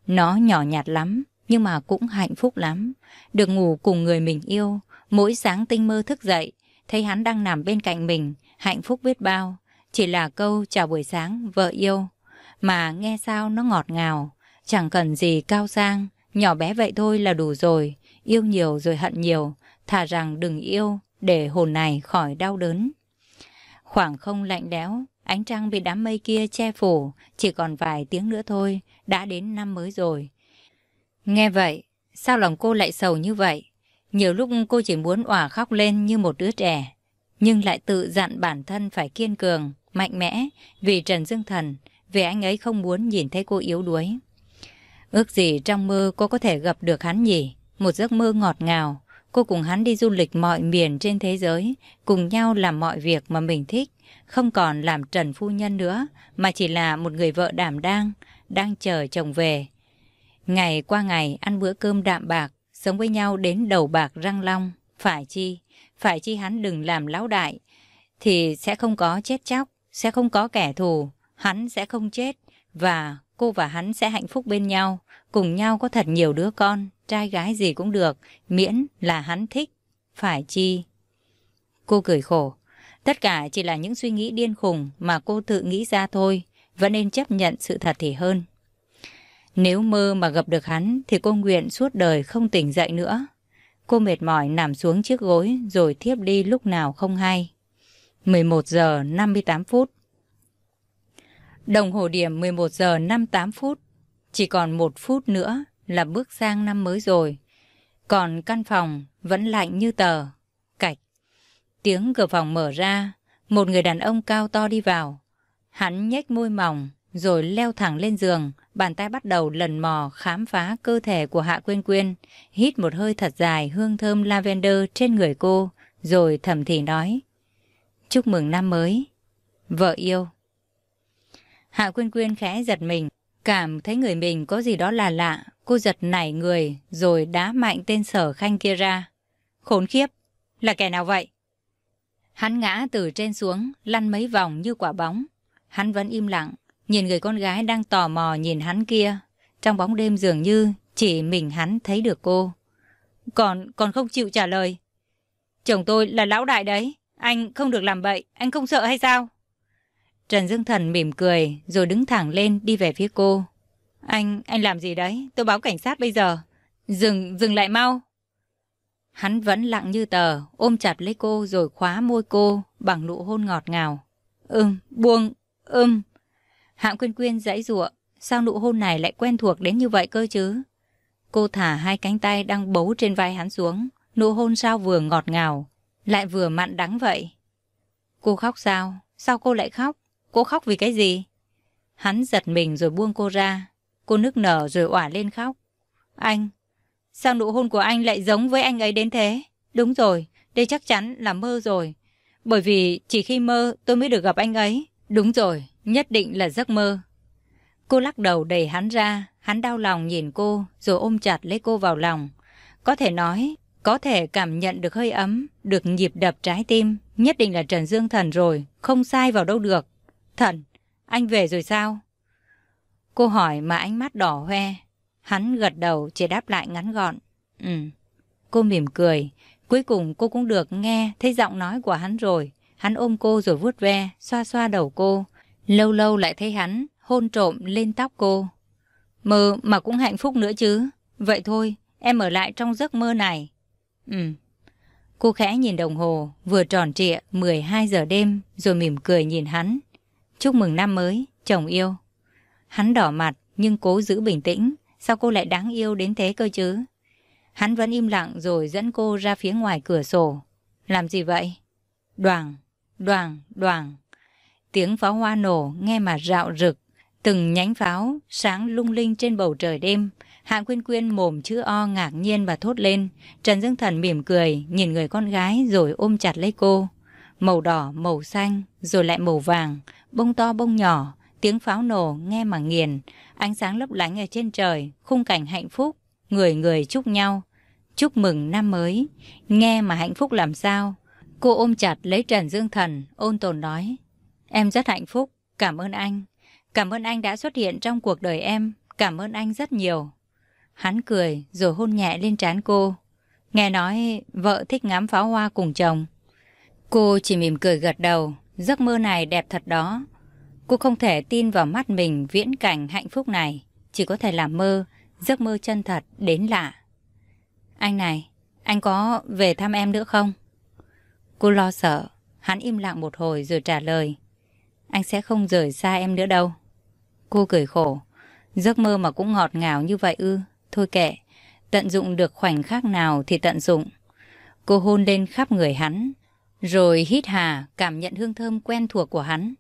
Nó nhỏ nhạt lắm, nhưng mà cũng hạnh phúc lắm. Được ngủ cùng người mình yêu, mỗi sáng tinh mơ thức dậy, thấy hắn đang nằm bên cạnh mình, hạnh phúc biết bao. Chỉ là câu chào buổi sáng, vợ yêu. Mà nghe sao nó ngọt ngào, chẳng cần gì cao sang, nhỏ bé vậy thôi là đủ rồi. Yêu nhiều rồi hận nhiều, thà rằng đừng yêu để hồn này khỏi đau đớn. Khoảng không lạnh lẽo, ánh trăng bị đám mây kia che phủ, chỉ còn vài tiếng nữa thôi, đã đến năm mới rồi. Nghe vậy, sao lòng cô lại sầu như vậy? Nhiều lúc cô chỉ muốn òa khóc lên như một đứa trẻ, nhưng lại tự dặn bản thân phải kiên cường, mạnh mẽ, vì Trần Dương Thần, vì anh ấy không muốn nhìn thấy cô yếu đuối. Ước gì trong mơ cô có thể gặp được hắn nhỉ? Một giấc mơ ngọt ngào, Cô cùng hắn đi du lịch mọi miền trên thế giới, cùng nhau làm mọi việc mà mình thích, không còn làm trần phu nhân nữa, mà chỉ là một người vợ đảm đang, đang chờ chồng về. Ngày qua ngày ăn bữa cơm đạm bạc, sống với nhau đến đầu bạc răng long, phải chi, phải chi hắn đừng làm lão đại, thì sẽ không có chết chóc, sẽ không có kẻ thù, hắn sẽ không chết, và cô và hắn sẽ hạnh phúc bên nhau, cùng nhau có thật nhiều đứa con, trai gái gì cũng được, miễn là hắn thích, phải chi? Cô cười khổ, tất cả chỉ là những suy nghĩ điên khùng mà cô tự nghĩ ra thôi, vẫn nên chấp nhận sự thật thì hơn. Nếu mơ mà gặp được hắn thì cô nguyện suốt đời không tỉnh dậy nữa. Cô mệt mỏi nằm xuống chiếc gối rồi thiếp đi lúc nào không hay. 11 giờ 58 phút. Đồng hồ điểm 11 giờ 58 phút. Chỉ còn một phút nữa là bước sang năm mới rồi. Còn căn phòng vẫn lạnh như tờ. Cạch. Tiếng cửa phòng mở ra. Một người đàn ông cao to đi vào. Hắn nhếch môi mỏng, rồi leo thẳng lên giường. Bàn tay bắt đầu lần mò khám phá cơ thể của Hạ Quyên Quyên. Hít một hơi thật dài hương thơm lavender trên người cô. Rồi thầm thì nói. Chúc mừng năm mới. Vợ yêu. Hạ Quyên Quyên khẽ giật mình. Cảm thấy người mình có gì đó là lạ, cô giật nảy người rồi đá mạnh tên sở khanh kia ra. Khốn khiếp, là kẻ nào vậy? Hắn ngã từ trên xuống, lăn mấy vòng như quả bóng. Hắn vẫn im lặng, nhìn người con gái đang tò mò nhìn hắn kia. Trong bóng đêm dường như chỉ mình hắn thấy được cô. Còn, còn không chịu trả lời. Chồng tôi là lão đại đấy, anh không được làm bậy, anh không sợ hay sao? Trần Dương Thần mỉm cười rồi đứng thẳng lên đi về phía cô. Anh, anh làm gì đấy? Tôi báo cảnh sát bây giờ. Dừng, dừng lại mau. Hắn vẫn lặng như tờ, ôm chặt lấy cô rồi khóa môi cô bằng nụ hôn ngọt ngào. Ừm, buông, ừm. Hạng quyên quyên dãy rụa, sao nụ hôn này lại quen thuộc đến như vậy cơ chứ? Cô thả hai cánh tay đang bấu trên vai hắn xuống, nụ hôn sao vừa ngọt ngào, lại vừa mặn đắng vậy. Cô khóc sao? Sao cô lại khóc? Cô khóc vì cái gì? Hắn giật mình rồi buông cô ra. Cô nức nở rồi òa lên khóc. Anh, sao nụ hôn của anh lại giống với anh ấy đến thế? Đúng rồi, đây chắc chắn là mơ rồi. Bởi vì chỉ khi mơ tôi mới được gặp anh ấy. Đúng rồi, nhất định là giấc mơ. Cô lắc đầu đẩy hắn ra, hắn đau lòng nhìn cô rồi ôm chặt lấy cô vào lòng. Có thể nói, có thể cảm nhận được hơi ấm, được nhịp đập trái tim, nhất định là Trần Dương Thần rồi, không sai vào đâu được. Thần, anh về rồi sao? Cô hỏi mà ánh mắt đỏ hoe. Hắn gật đầu chỉ đáp lại ngắn gọn. Ừ. Cô mỉm cười. Cuối cùng cô cũng được nghe thấy giọng nói của hắn rồi. Hắn ôm cô rồi vuốt ve, xoa xoa đầu cô. Lâu lâu lại thấy hắn hôn trộm lên tóc cô. Mơ mà cũng hạnh phúc nữa chứ. Vậy thôi, em ở lại trong giấc mơ này. Ừ. Cô khẽ nhìn đồng hồ, vừa tròn trịa 12 giờ đêm, rồi mỉm cười nhìn hắn. Chúc mừng năm mới, chồng yêu. Hắn đỏ mặt, nhưng cố giữ bình tĩnh. Sao cô lại đáng yêu đến thế cơ chứ? Hắn vẫn im lặng rồi dẫn cô ra phía ngoài cửa sổ. Làm gì vậy? Đoàn, đoàn, đoàn. Tiếng pháo hoa nổ nghe mà rạo rực. Từng nhánh pháo sáng lung linh trên bầu trời đêm. Hạng Quyên Quyên mồm chữ O ngạc nhiên và thốt lên. Trần Dương Thần mỉm cười, nhìn người con gái rồi ôm chặt lấy cô. Màu đỏ, màu xanh, rồi lại màu vàng, bông to bông nhỏ, tiếng pháo nổ nghe mà nghiền, ánh sáng lấp lánh ở trên trời, khung cảnh hạnh phúc, người người chúc nhau. Chúc mừng năm mới, nghe mà hạnh phúc làm sao. Cô ôm chặt lấy Trần Dương Thần, ôn tồn nói. Em rất hạnh phúc, cảm ơn anh. Cảm ơn anh đã xuất hiện trong cuộc đời em, cảm ơn anh rất nhiều. Hắn cười rồi hôn nhẹ lên trán cô. Nghe nói vợ thích ngắm pháo hoa cùng chồng. Cô chỉ mỉm cười gật đầu. Giấc mơ này đẹp thật đó. Cô không thể tin vào mắt mình viễn cảnh hạnh phúc này. Chỉ có thể làm mơ, giấc mơ chân thật đến lạ. Anh này, anh có về thăm em nữa không? Cô lo sợ. Hắn im lặng một hồi rồi trả lời. Anh sẽ không rời xa em nữa đâu. Cô cười khổ. Giấc mơ mà cũng ngọt ngào như vậy ư. Thôi kệ, tận dụng được khoảnh khắc nào thì tận dụng. Cô hôn lên khắp người hắn, rồi hít hà cảm nhận hương thơm quen thuộc của hắn.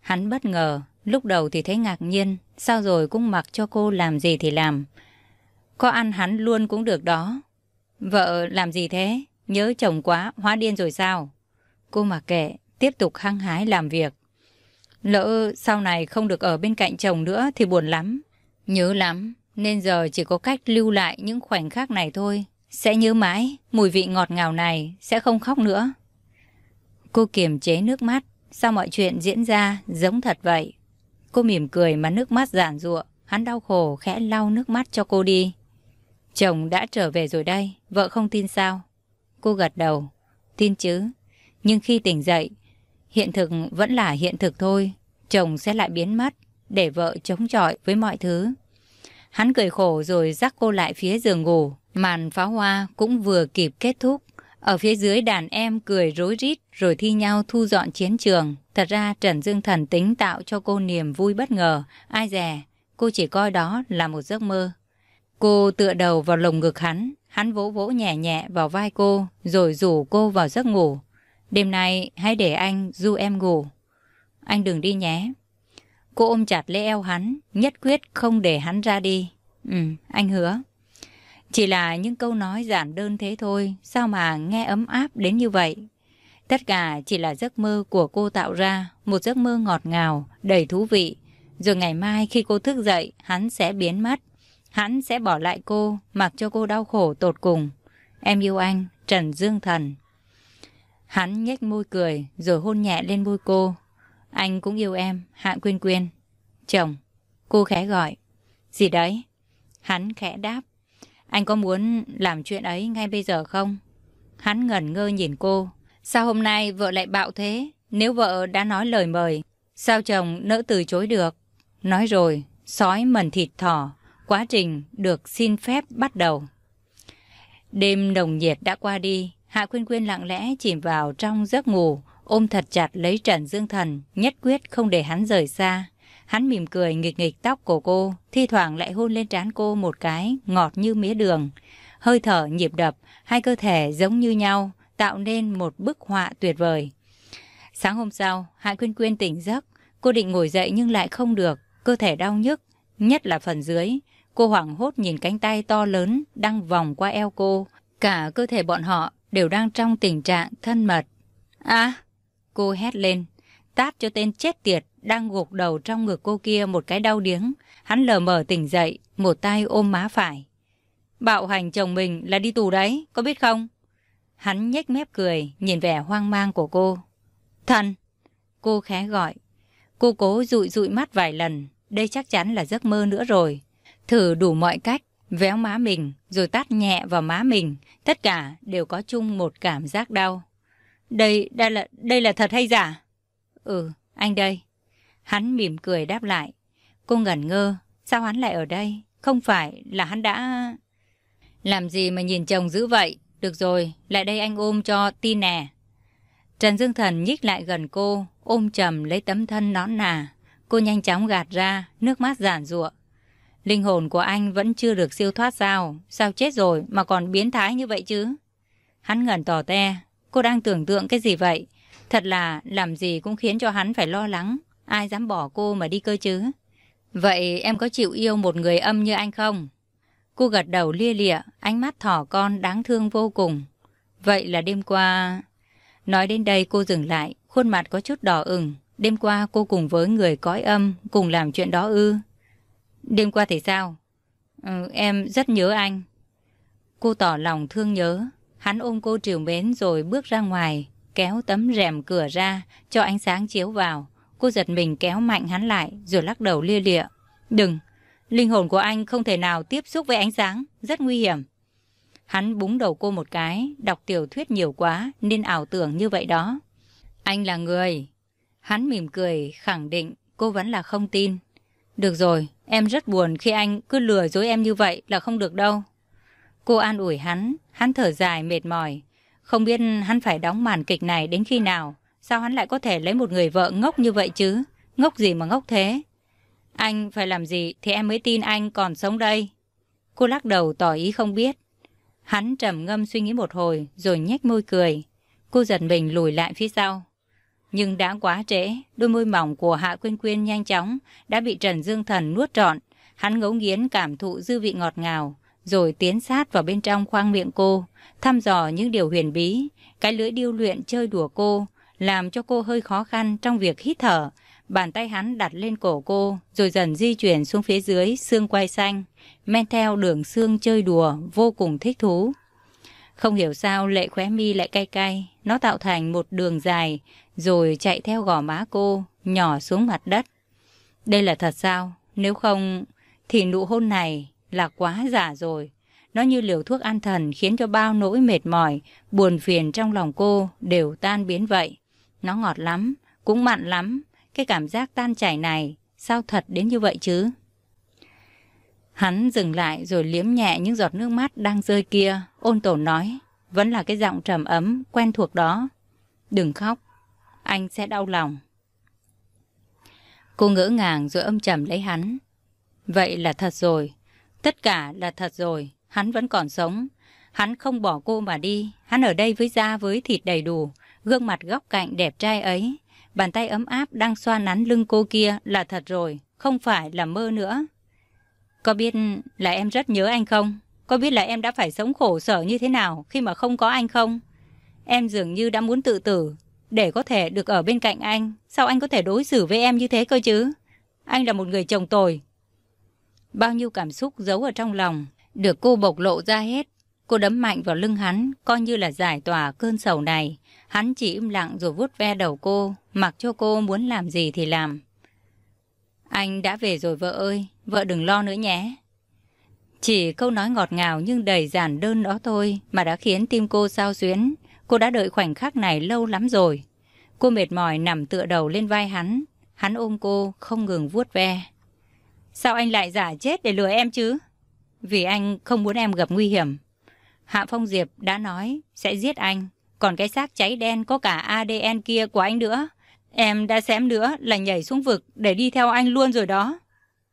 Hắn bất ngờ, lúc đầu thì thấy ngạc nhiên, sao rồi cũng mặc cho cô làm gì thì làm. Có ăn hắn luôn cũng được đó. Vợ làm gì thế? Nhớ chồng quá, hóa điên rồi sao? Cô mặc kệ, tiếp tục hăng hái làm việc. Lỡ sau này không được ở bên cạnh chồng nữa thì buồn lắm. Nhớ lắm, nên giờ chỉ có cách lưu lại những khoảnh khắc này thôi. Sẽ nhớ mãi, mùi vị ngọt ngào này, sẽ không khóc nữa. Cô kiềm chế nước mắt, sao mọi chuyện diễn ra giống thật vậy? Cô mỉm cười mà nước mắt giản rụa, hắn đau khổ khẽ lau nước mắt cho cô đi. Chồng đã trở về rồi đây, vợ không tin sao? Cô gật đầu, tin chứ. Nhưng khi tỉnh dậy, hiện thực vẫn là hiện thực thôi. Chồng sẽ lại biến mất, để vợ chống chọi với mọi thứ. Hắn cười khổ rồi dắt cô lại phía giường ngủ. Màn pháo hoa cũng vừa kịp kết thúc. Ở phía dưới đàn em cười rối rít rồi thi nhau thu dọn chiến trường. Thật ra Trần Dương Thần tính tạo cho cô niềm vui bất ngờ. Ai dè, cô chỉ coi đó là một giấc mơ. Cô tựa đầu vào lồng ngực hắn. Hắn vỗ vỗ nhẹ nhẹ vào vai cô rồi rủ cô vào giấc ngủ. Đêm nay hãy để anh du em ngủ. Anh đừng đi nhé. Cô ôm chặt lấy eo hắn, nhất quyết không để hắn ra đi. Ừ, anh hứa. Chỉ là những câu nói giản đơn thế thôi, sao mà nghe ấm áp đến như vậy? Tất cả chỉ là giấc mơ của cô tạo ra, một giấc mơ ngọt ngào, đầy thú vị. Rồi ngày mai khi cô thức dậy, hắn sẽ biến mất. Hắn sẽ bỏ lại cô, mặc cho cô đau khổ tột cùng. Em yêu anh, Trần Dương Thần. Hắn nhếch môi cười, rồi hôn nhẹ lên môi cô, anh cũng yêu em, Hạ Quyên Quyên. Chồng, cô khẽ gọi. Gì đấy? Hắn khẽ đáp. Anh có muốn làm chuyện ấy ngay bây giờ không? Hắn ngẩn ngơ nhìn cô. Sao hôm nay vợ lại bạo thế? Nếu vợ đã nói lời mời, sao chồng nỡ từ chối được? Nói rồi, sói mần thịt thỏ, quá trình được xin phép bắt đầu. Đêm nồng nhiệt đã qua đi, Hạ Quyên Quyên lặng lẽ chìm vào trong giấc ngủ, ôm thật chặt lấy Trần Dương Thần, nhất quyết không để hắn rời xa. Hắn mỉm cười nghịch nghịch tóc của cô, thi thoảng lại hôn lên trán cô một cái, ngọt như mía đường. Hơi thở nhịp đập, hai cơ thể giống như nhau, tạo nên một bức họa tuyệt vời. Sáng hôm sau, Hạ Quyên Quyên tỉnh giấc, cô định ngồi dậy nhưng lại không được, cơ thể đau nhức, nhất là phần dưới. Cô hoảng hốt nhìn cánh tay to lớn đang vòng qua eo cô. Cả cơ thể bọn họ đều đang trong tình trạng thân mật. À, cô hét lên, tát cho tên chết tiệt đang gục đầu trong ngực cô kia một cái đau điếng. Hắn lờ mờ tỉnh dậy, một tay ôm má phải. Bạo hành chồng mình là đi tù đấy, có biết không? Hắn nhếch mép cười, nhìn vẻ hoang mang của cô. Thần! Cô khẽ gọi. Cô cố dụi dụi mắt vài lần, đây chắc chắn là giấc mơ nữa rồi. Thử đủ mọi cách, véo má mình, rồi tát nhẹ vào má mình. Tất cả đều có chung một cảm giác đau. Đây, đây là, đây là thật hay giả? Ừ, anh đây. Hắn mỉm cười đáp lại. Cô ngẩn ngơ, sao hắn lại ở đây? Không phải là hắn đã... Làm gì mà nhìn chồng dữ vậy? Được rồi, lại đây anh ôm cho tin nè. Trần Dương Thần nhích lại gần cô, ôm chầm lấy tấm thân nón nà. Cô nhanh chóng gạt ra, nước mắt giản ruộng Linh hồn của anh vẫn chưa được siêu thoát sao? Sao chết rồi mà còn biến thái như vậy chứ? Hắn ngẩn tỏ te. Cô đang tưởng tượng cái gì vậy? Thật là làm gì cũng khiến cho hắn phải lo lắng. Ai dám bỏ cô mà đi cơ chứ? Vậy em có chịu yêu một người âm như anh không? Cô gật đầu lia lịa, ánh mắt thỏ con đáng thương vô cùng. Vậy là đêm qua... Nói đến đây cô dừng lại, khuôn mặt có chút đỏ ửng. Đêm qua cô cùng với người cõi âm, cùng làm chuyện đó ư. Đêm qua thì sao? Ừ, em rất nhớ anh. Cô tỏ lòng thương nhớ. Hắn ôm cô triều mến rồi bước ra ngoài, kéo tấm rèm cửa ra, cho ánh sáng chiếu vào. Cô giật mình kéo mạnh hắn lại, rồi lắc đầu lia lịa. Đừng, linh hồn của anh không thể nào tiếp xúc với ánh sáng, rất nguy hiểm. Hắn búng đầu cô một cái, đọc tiểu thuyết nhiều quá nên ảo tưởng như vậy đó. Anh là người. Hắn mỉm cười, khẳng định cô vẫn là không tin. Được rồi, em rất buồn khi anh cứ lừa dối em như vậy là không được đâu. Cô an ủi hắn, hắn thở dài mệt mỏi. Không biết hắn phải đóng màn kịch này đến khi nào. Sao hắn lại có thể lấy một người vợ ngốc như vậy chứ? Ngốc gì mà ngốc thế? Anh phải làm gì thì em mới tin anh còn sống đây. Cô lắc đầu tỏ ý không biết. Hắn trầm ngâm suy nghĩ một hồi rồi nhếch môi cười. Cô giật mình lùi lại phía sau. Nhưng đã quá trễ, đôi môi mỏng của Hạ Quyên Quyên nhanh chóng đã bị Trần Dương Thần nuốt trọn. Hắn ngấu nghiến cảm thụ dư vị ngọt ngào, rồi tiến sát vào bên trong khoang miệng cô, thăm dò những điều huyền bí. Cái lưỡi điêu luyện chơi đùa cô, làm cho cô hơi khó khăn trong việc hít thở. Bàn tay hắn đặt lên cổ cô, rồi dần di chuyển xuống phía dưới xương quai xanh, men theo đường xương chơi đùa, vô cùng thích thú. Không hiểu sao lệ khóe mi lại cay cay, nó tạo thành một đường dài, rồi chạy theo gò má cô, nhỏ xuống mặt đất. Đây là thật sao? Nếu không, thì nụ hôn này là quá giả rồi. Nó như liều thuốc an thần khiến cho bao nỗi mệt mỏi, buồn phiền trong lòng cô đều tan biến vậy. Nó ngọt lắm, cũng mặn lắm. Cái cảm giác tan chảy này, sao thật đến như vậy chứ? Hắn dừng lại rồi liếm nhẹ những giọt nước mắt đang rơi kia, ôn tồn nói. Vẫn là cái giọng trầm ấm, quen thuộc đó. Đừng khóc, anh sẽ đau lòng. Cô ngỡ ngàng rồi âm trầm lấy hắn. Vậy là thật rồi, tất cả là thật rồi, hắn vẫn còn sống. Hắn không bỏ cô mà đi, hắn ở đây với da với thịt đầy đủ, gương mặt góc cạnh đẹp trai ấy. Bàn tay ấm áp đang xoa nắn lưng cô kia là thật rồi, không phải là mơ nữa. Có biết là em rất nhớ anh không? Có biết là em đã phải sống khổ sở như thế nào khi mà không có anh không? Em dường như đã muốn tự tử để có thể được ở bên cạnh anh. Sao anh có thể đối xử với em như thế cơ chứ? Anh là một người chồng tồi. Bao nhiêu cảm xúc giấu ở trong lòng, được cô bộc lộ ra hết. Cô đấm mạnh vào lưng hắn, coi như là giải tỏa cơn sầu này. Hắn chỉ im lặng rồi vuốt ve đầu cô, mặc cho cô muốn làm gì thì làm. Anh đã về rồi vợ ơi, vợ đừng lo nữa nhé. Chỉ câu nói ngọt ngào nhưng đầy giản đơn đó thôi mà đã khiến tim cô sao xuyến. Cô đã đợi khoảnh khắc này lâu lắm rồi. Cô mệt mỏi nằm tựa đầu lên vai hắn. Hắn ôm cô, không ngừng vuốt ve. Sao anh lại giả chết để lừa em chứ? Vì anh không muốn em gặp nguy hiểm. Hạ Phong Diệp đã nói sẽ giết anh. Còn cái xác cháy đen có cả ADN kia của anh nữa. Em đã xém nữa là nhảy xuống vực để đi theo anh luôn rồi đó.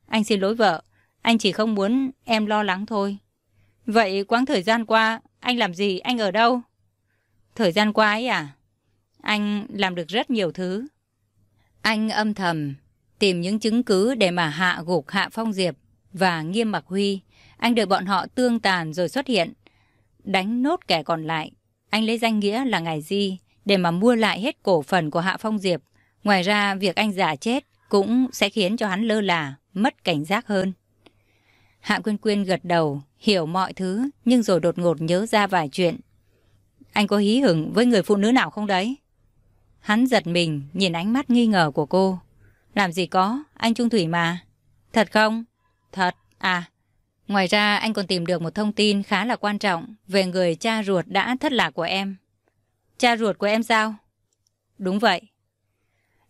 Anh xin lỗi vợ. Anh chỉ không muốn em lo lắng thôi. Vậy quãng thời gian qua, anh làm gì? Anh ở đâu? Thời gian qua ấy à? Anh làm được rất nhiều thứ. Anh âm thầm tìm những chứng cứ để mà hạ gục Hạ Phong Diệp và Nghiêm Mặc Huy. Anh đợi bọn họ tương tàn rồi xuất hiện. Đánh nốt kẻ còn lại. Anh lấy danh nghĩa là Ngài Di để mà mua lại hết cổ phần của Hạ Phong Diệp. Ngoài ra, việc anh giả chết cũng sẽ khiến cho hắn lơ là, mất cảnh giác hơn. Hạ Quyên Quyên gật đầu, hiểu mọi thứ, nhưng rồi đột ngột nhớ ra vài chuyện. Anh có hí hửng với người phụ nữ nào không đấy? Hắn giật mình, nhìn ánh mắt nghi ngờ của cô. Làm gì có, anh Trung Thủy mà. Thật không? Thật, à. Ngoài ra anh còn tìm được một thông tin khá là quan trọng về người cha ruột đã thất lạc của em. Cha ruột của em sao? Đúng vậy.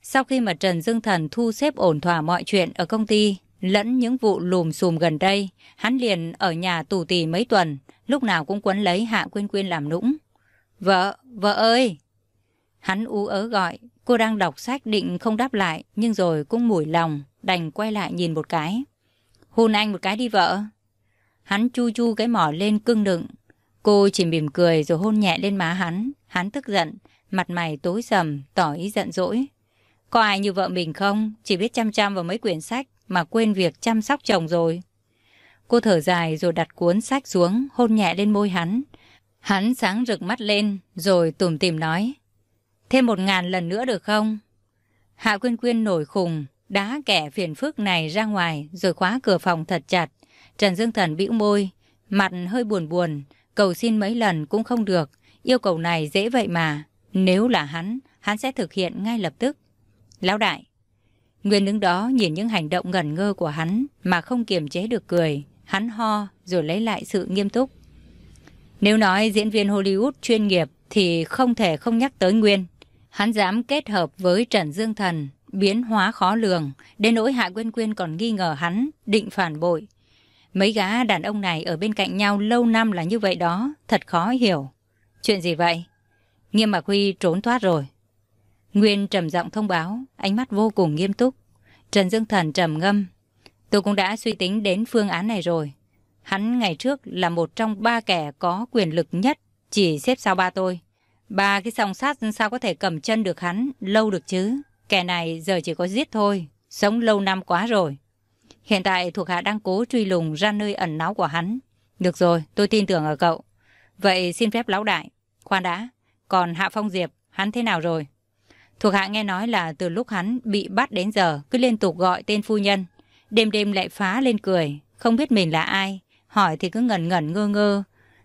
Sau khi mà Trần Dương Thần thu xếp ổn thỏa mọi chuyện ở công ty, lẫn những vụ lùm xùm gần đây, hắn liền ở nhà tù tì mấy tuần, lúc nào cũng quấn lấy Hạ Quyên Quyên làm nũng. Vợ, vợ ơi! Hắn ú ớ gọi, cô đang đọc sách định không đáp lại, nhưng rồi cũng mủi lòng, đành quay lại nhìn một cái. Hôn anh một cái đi vợ. Hắn chu chu cái mỏ lên cưng đựng. Cô chỉ mỉm cười rồi hôn nhẹ lên má hắn. Hắn tức giận, mặt mày tối sầm, tỏ ý giận dỗi. Có ai như vợ mình không? Chỉ biết chăm chăm vào mấy quyển sách mà quên việc chăm sóc chồng rồi. Cô thở dài rồi đặt cuốn sách xuống, hôn nhẹ lên môi hắn. Hắn sáng rực mắt lên, rồi tùm tìm nói. Thêm một ngàn lần nữa được không? Hạ Quyên Quyên nổi khùng, đá kẻ phiền phức này ra ngoài rồi khóa cửa phòng thật chặt. Trần Dương Thần bĩu môi, mặt hơi buồn buồn, cầu xin mấy lần cũng không được. Yêu cầu này dễ vậy mà. Nếu là hắn, hắn sẽ thực hiện ngay lập tức. Lão đại. Nguyên đứng đó nhìn những hành động ngẩn ngơ của hắn mà không kiềm chế được cười. Hắn ho rồi lấy lại sự nghiêm túc. Nếu nói diễn viên Hollywood chuyên nghiệp thì không thể không nhắc tới Nguyên. Hắn dám kết hợp với Trần Dương Thần, biến hóa khó lường, đến nỗi Hạ Quyên Quyên còn nghi ngờ hắn, định phản bội. Mấy gã đàn ông này ở bên cạnh nhau lâu năm là như vậy đó, thật khó hiểu. Chuyện gì vậy? Nghiêm Mạc Huy trốn thoát rồi. Nguyên trầm giọng thông báo, ánh mắt vô cùng nghiêm túc. Trần Dương Thần trầm ngâm. Tôi cũng đã suy tính đến phương án này rồi. Hắn ngày trước là một trong ba kẻ có quyền lực nhất, chỉ xếp sau ba tôi. Ba cái song sát sao có thể cầm chân được hắn lâu được chứ? Kẻ này giờ chỉ có giết thôi, sống lâu năm quá rồi. Hiện tại thuộc hạ đang cố truy lùng ra nơi ẩn náu của hắn. Được rồi, tôi tin tưởng ở cậu. Vậy xin phép lão đại. Khoan đã, còn Hạ Phong Diệp, hắn thế nào rồi? Thuộc hạ nghe nói là từ lúc hắn bị bắt đến giờ cứ liên tục gọi tên phu nhân. Đêm đêm lại phá lên cười, không biết mình là ai. Hỏi thì cứ ngẩn ngẩn ngơ ngơ.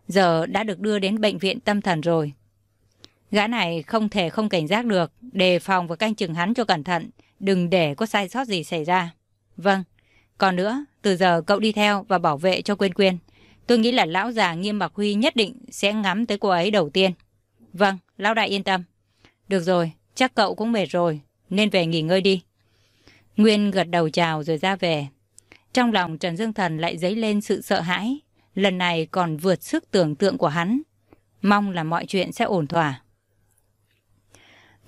Giờ đã được đưa đến bệnh viện tâm thần rồi. Gã này không thể không cảnh giác được, đề phòng và canh chừng hắn cho cẩn thận, đừng để có sai sót gì xảy ra. Vâng, còn nữa, từ giờ cậu đi theo và bảo vệ cho Quyên Quyên. Tôi nghĩ là lão già Nghiêm Mặc Huy nhất định sẽ ngắm tới cô ấy đầu tiên. Vâng, lão đại yên tâm. Được rồi, chắc cậu cũng mệt rồi, nên về nghỉ ngơi đi. Nguyên gật đầu chào rồi ra về. Trong lòng Trần Dương Thần lại dấy lên sự sợ hãi, lần này còn vượt sức tưởng tượng của hắn. Mong là mọi chuyện sẽ ổn thỏa.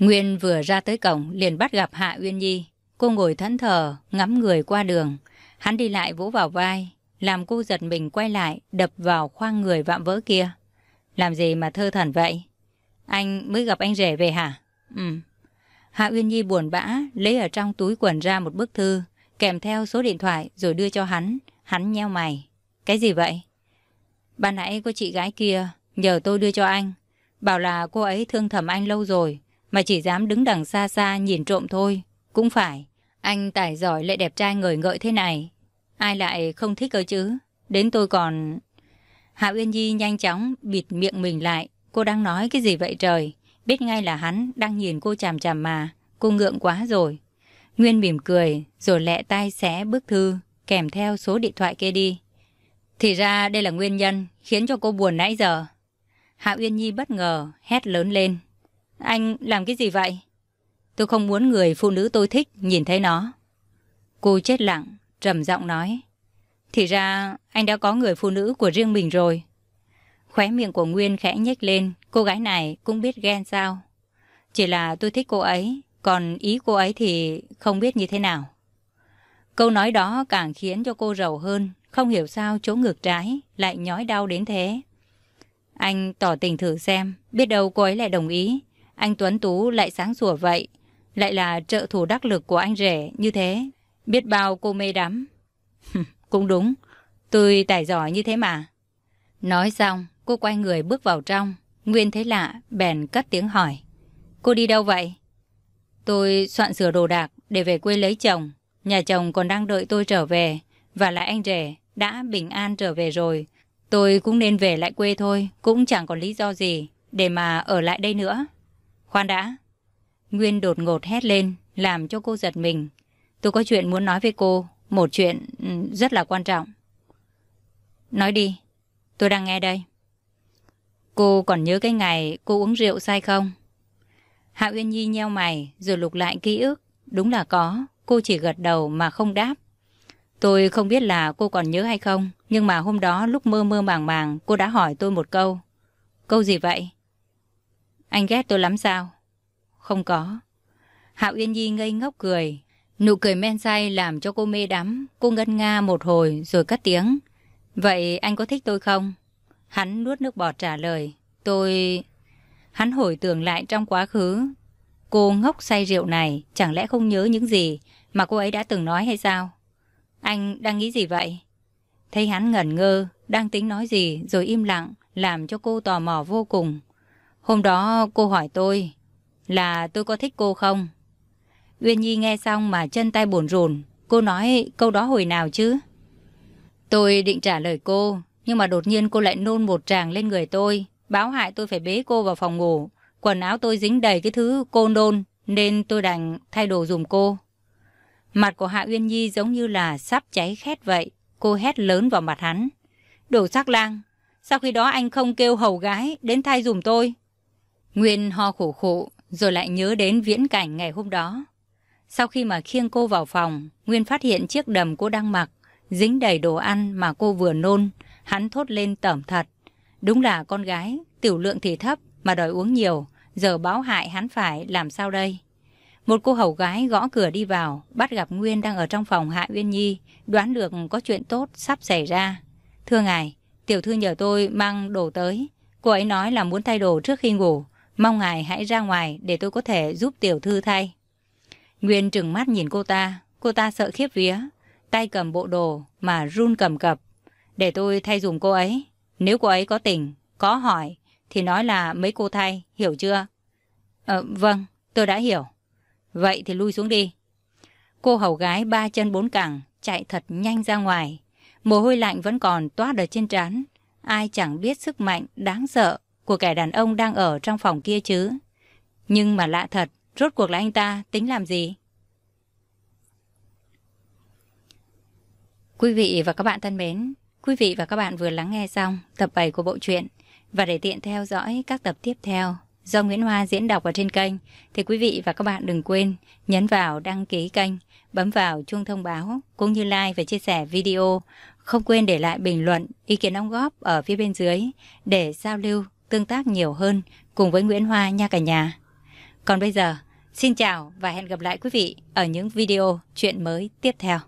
Nguyên vừa ra tới cổng liền bắt gặp Hạ Uyên Nhi. Cô ngồi thẫn thờ, ngắm người qua đường. Hắn đi lại vỗ vào vai, làm cô giật mình quay lại, đập vào khoang người vạm vỡ kia. Làm gì mà thơ thần vậy? Anh mới gặp anh rể về hả? Ừ. Hạ Uyên Nhi buồn bã, lấy ở trong túi quần ra một bức thư, kèm theo số điện thoại rồi đưa cho hắn. Hắn nheo mày. Cái gì vậy? Ban nãy có chị gái kia, nhờ tôi đưa cho anh. Bảo là cô ấy thương thầm anh lâu rồi, mà chỉ dám đứng đằng xa xa nhìn trộm thôi. Cũng phải, anh tài giỏi lại đẹp trai ngời ngợi thế này. Ai lại không thích cơ chứ? Đến tôi còn... Hạ Uyên Nhi nhanh chóng bịt miệng mình lại. Cô đang nói cái gì vậy trời? Biết ngay là hắn đang nhìn cô chằm chằm mà. Cô ngượng quá rồi. Nguyên mỉm cười, rồi lẹ tay xé bức thư, kèm theo số điện thoại kia đi. Thì ra đây là nguyên nhân khiến cho cô buồn nãy giờ. Hạ Uyên Nhi bất ngờ, hét lớn lên. Anh làm cái gì vậy? Tôi không muốn người phụ nữ tôi thích nhìn thấy nó. Cô chết lặng, trầm giọng nói. Thì ra anh đã có người phụ nữ của riêng mình rồi. Khóe miệng của Nguyên khẽ nhếch lên, cô gái này cũng biết ghen sao. Chỉ là tôi thích cô ấy, còn ý cô ấy thì không biết như thế nào. Câu nói đó càng khiến cho cô rầu hơn, không hiểu sao chỗ ngược trái lại nhói đau đến thế. Anh tỏ tình thử xem, biết đâu cô ấy lại đồng ý. Anh Tuấn Tú lại sáng sủa vậy, lại là trợ thủ đắc lực của anh rể như thế. Biết bao cô mê đắm. Cũng đúng, tôi tài giỏi như thế mà. Nói xong, cô quay người bước vào trong. Nguyên thấy lạ, bèn cất tiếng hỏi. Cô đi đâu vậy? Tôi soạn sửa đồ đạc để về quê lấy chồng. Nhà chồng còn đang đợi tôi trở về. Và lại anh rể đã bình an trở về rồi. Tôi cũng nên về lại quê thôi. Cũng chẳng còn lý do gì để mà ở lại đây nữa. Khoan đã. Nguyên đột ngột hét lên, làm cho cô giật mình. Tôi có chuyện muốn nói với cô. Một chuyện ừ, rất là quan trọng. Nói đi. Tôi đang nghe đây. Cô còn nhớ cái ngày cô uống rượu sai không? Hạ Uyên Nhi nheo mày rồi lục lại ký ức. Đúng là có, cô chỉ gật đầu mà không đáp. Tôi không biết là cô còn nhớ hay không, nhưng mà hôm đó lúc mơ mơ màng màng cô đã hỏi tôi một câu. Câu gì vậy? Anh ghét tôi lắm sao? Không có. Hạo Uyên Nhi ngây ngốc cười. Nụ cười men say làm cho cô mê đắm. Cô ngân nga một hồi rồi cất tiếng. Vậy anh có thích tôi không? Hắn nuốt nước bọt trả lời. Tôi... Hắn hồi tưởng lại trong quá khứ. Cô ngốc say rượu này chẳng lẽ không nhớ những gì mà cô ấy đã từng nói hay sao? Anh đang nghĩ gì vậy? Thấy hắn ngẩn ngơ, đang tính nói gì rồi im lặng, làm cho cô tò mò vô cùng. Hôm đó cô hỏi tôi là tôi có thích cô không? Uyên Nhi nghe xong mà chân tay buồn rùn. Cô nói câu đó hồi nào chứ? Tôi định trả lời cô, nhưng mà đột nhiên cô lại nôn một tràng lên người tôi. Báo hại tôi phải bế cô vào phòng ngủ. Quần áo tôi dính đầy cái thứ cô nôn, nên tôi đành thay đồ dùm cô. Mặt của Hạ Uyên Nhi giống như là sắp cháy khét vậy. Cô hét lớn vào mặt hắn. Đồ sắc lang, sau khi đó anh không kêu hầu gái đến thay dùm tôi? Nguyên ho khổ khổ, rồi lại nhớ đến viễn cảnh ngày hôm đó. Sau khi mà khiêng cô vào phòng, Nguyên phát hiện chiếc đầm cô đang mặc, dính đầy đồ ăn mà cô vừa nôn. Hắn thốt lên tẩm thật. Đúng là con gái, tiểu lượng thì thấp mà đòi uống nhiều, giờ báo hại hắn phải làm sao đây? Một cô hầu gái gõ cửa đi vào, bắt gặp Nguyên đang ở trong phòng Hạ Uyên Nhi, đoán được có chuyện tốt sắp xảy ra. Thưa ngài, tiểu thư nhờ tôi mang đồ tới. Cô ấy nói là muốn thay đồ trước khi ngủ, mong ngài hãy ra ngoài để tôi có thể giúp tiểu thư thay. Nguyên trừng mắt nhìn cô ta, cô ta sợ khiếp vía, tay cầm bộ đồ mà run cầm cập. Để tôi thay dùm cô ấy. Nếu cô ấy có tình, có hỏi, thì nói là mấy cô thay, hiểu chưa? Ờ, vâng, tôi đã hiểu. Vậy thì lui xuống đi. Cô hầu gái ba chân bốn cẳng, chạy thật nhanh ra ngoài. Mồ hôi lạnh vẫn còn toát ở trên trán. Ai chẳng biết sức mạnh đáng sợ của kẻ đàn ông đang ở trong phòng kia chứ. Nhưng mà lạ thật, rốt cuộc là anh ta tính làm gì? Quý vị và các bạn thân mến, quý vị và các bạn vừa lắng nghe xong tập 7 của bộ truyện và để tiện theo dõi các tập tiếp theo do Nguyễn Hoa diễn đọc ở trên kênh thì quý vị và các bạn đừng quên nhấn vào đăng ký kênh, bấm vào chuông thông báo cũng như like và chia sẻ video. Không quên để lại bình luận, ý kiến đóng góp ở phía bên dưới để giao lưu, tương tác nhiều hơn cùng với Nguyễn Hoa nha cả nhà. Còn bây giờ, xin chào và hẹn gặp lại quý vị ở những video chuyện mới tiếp theo.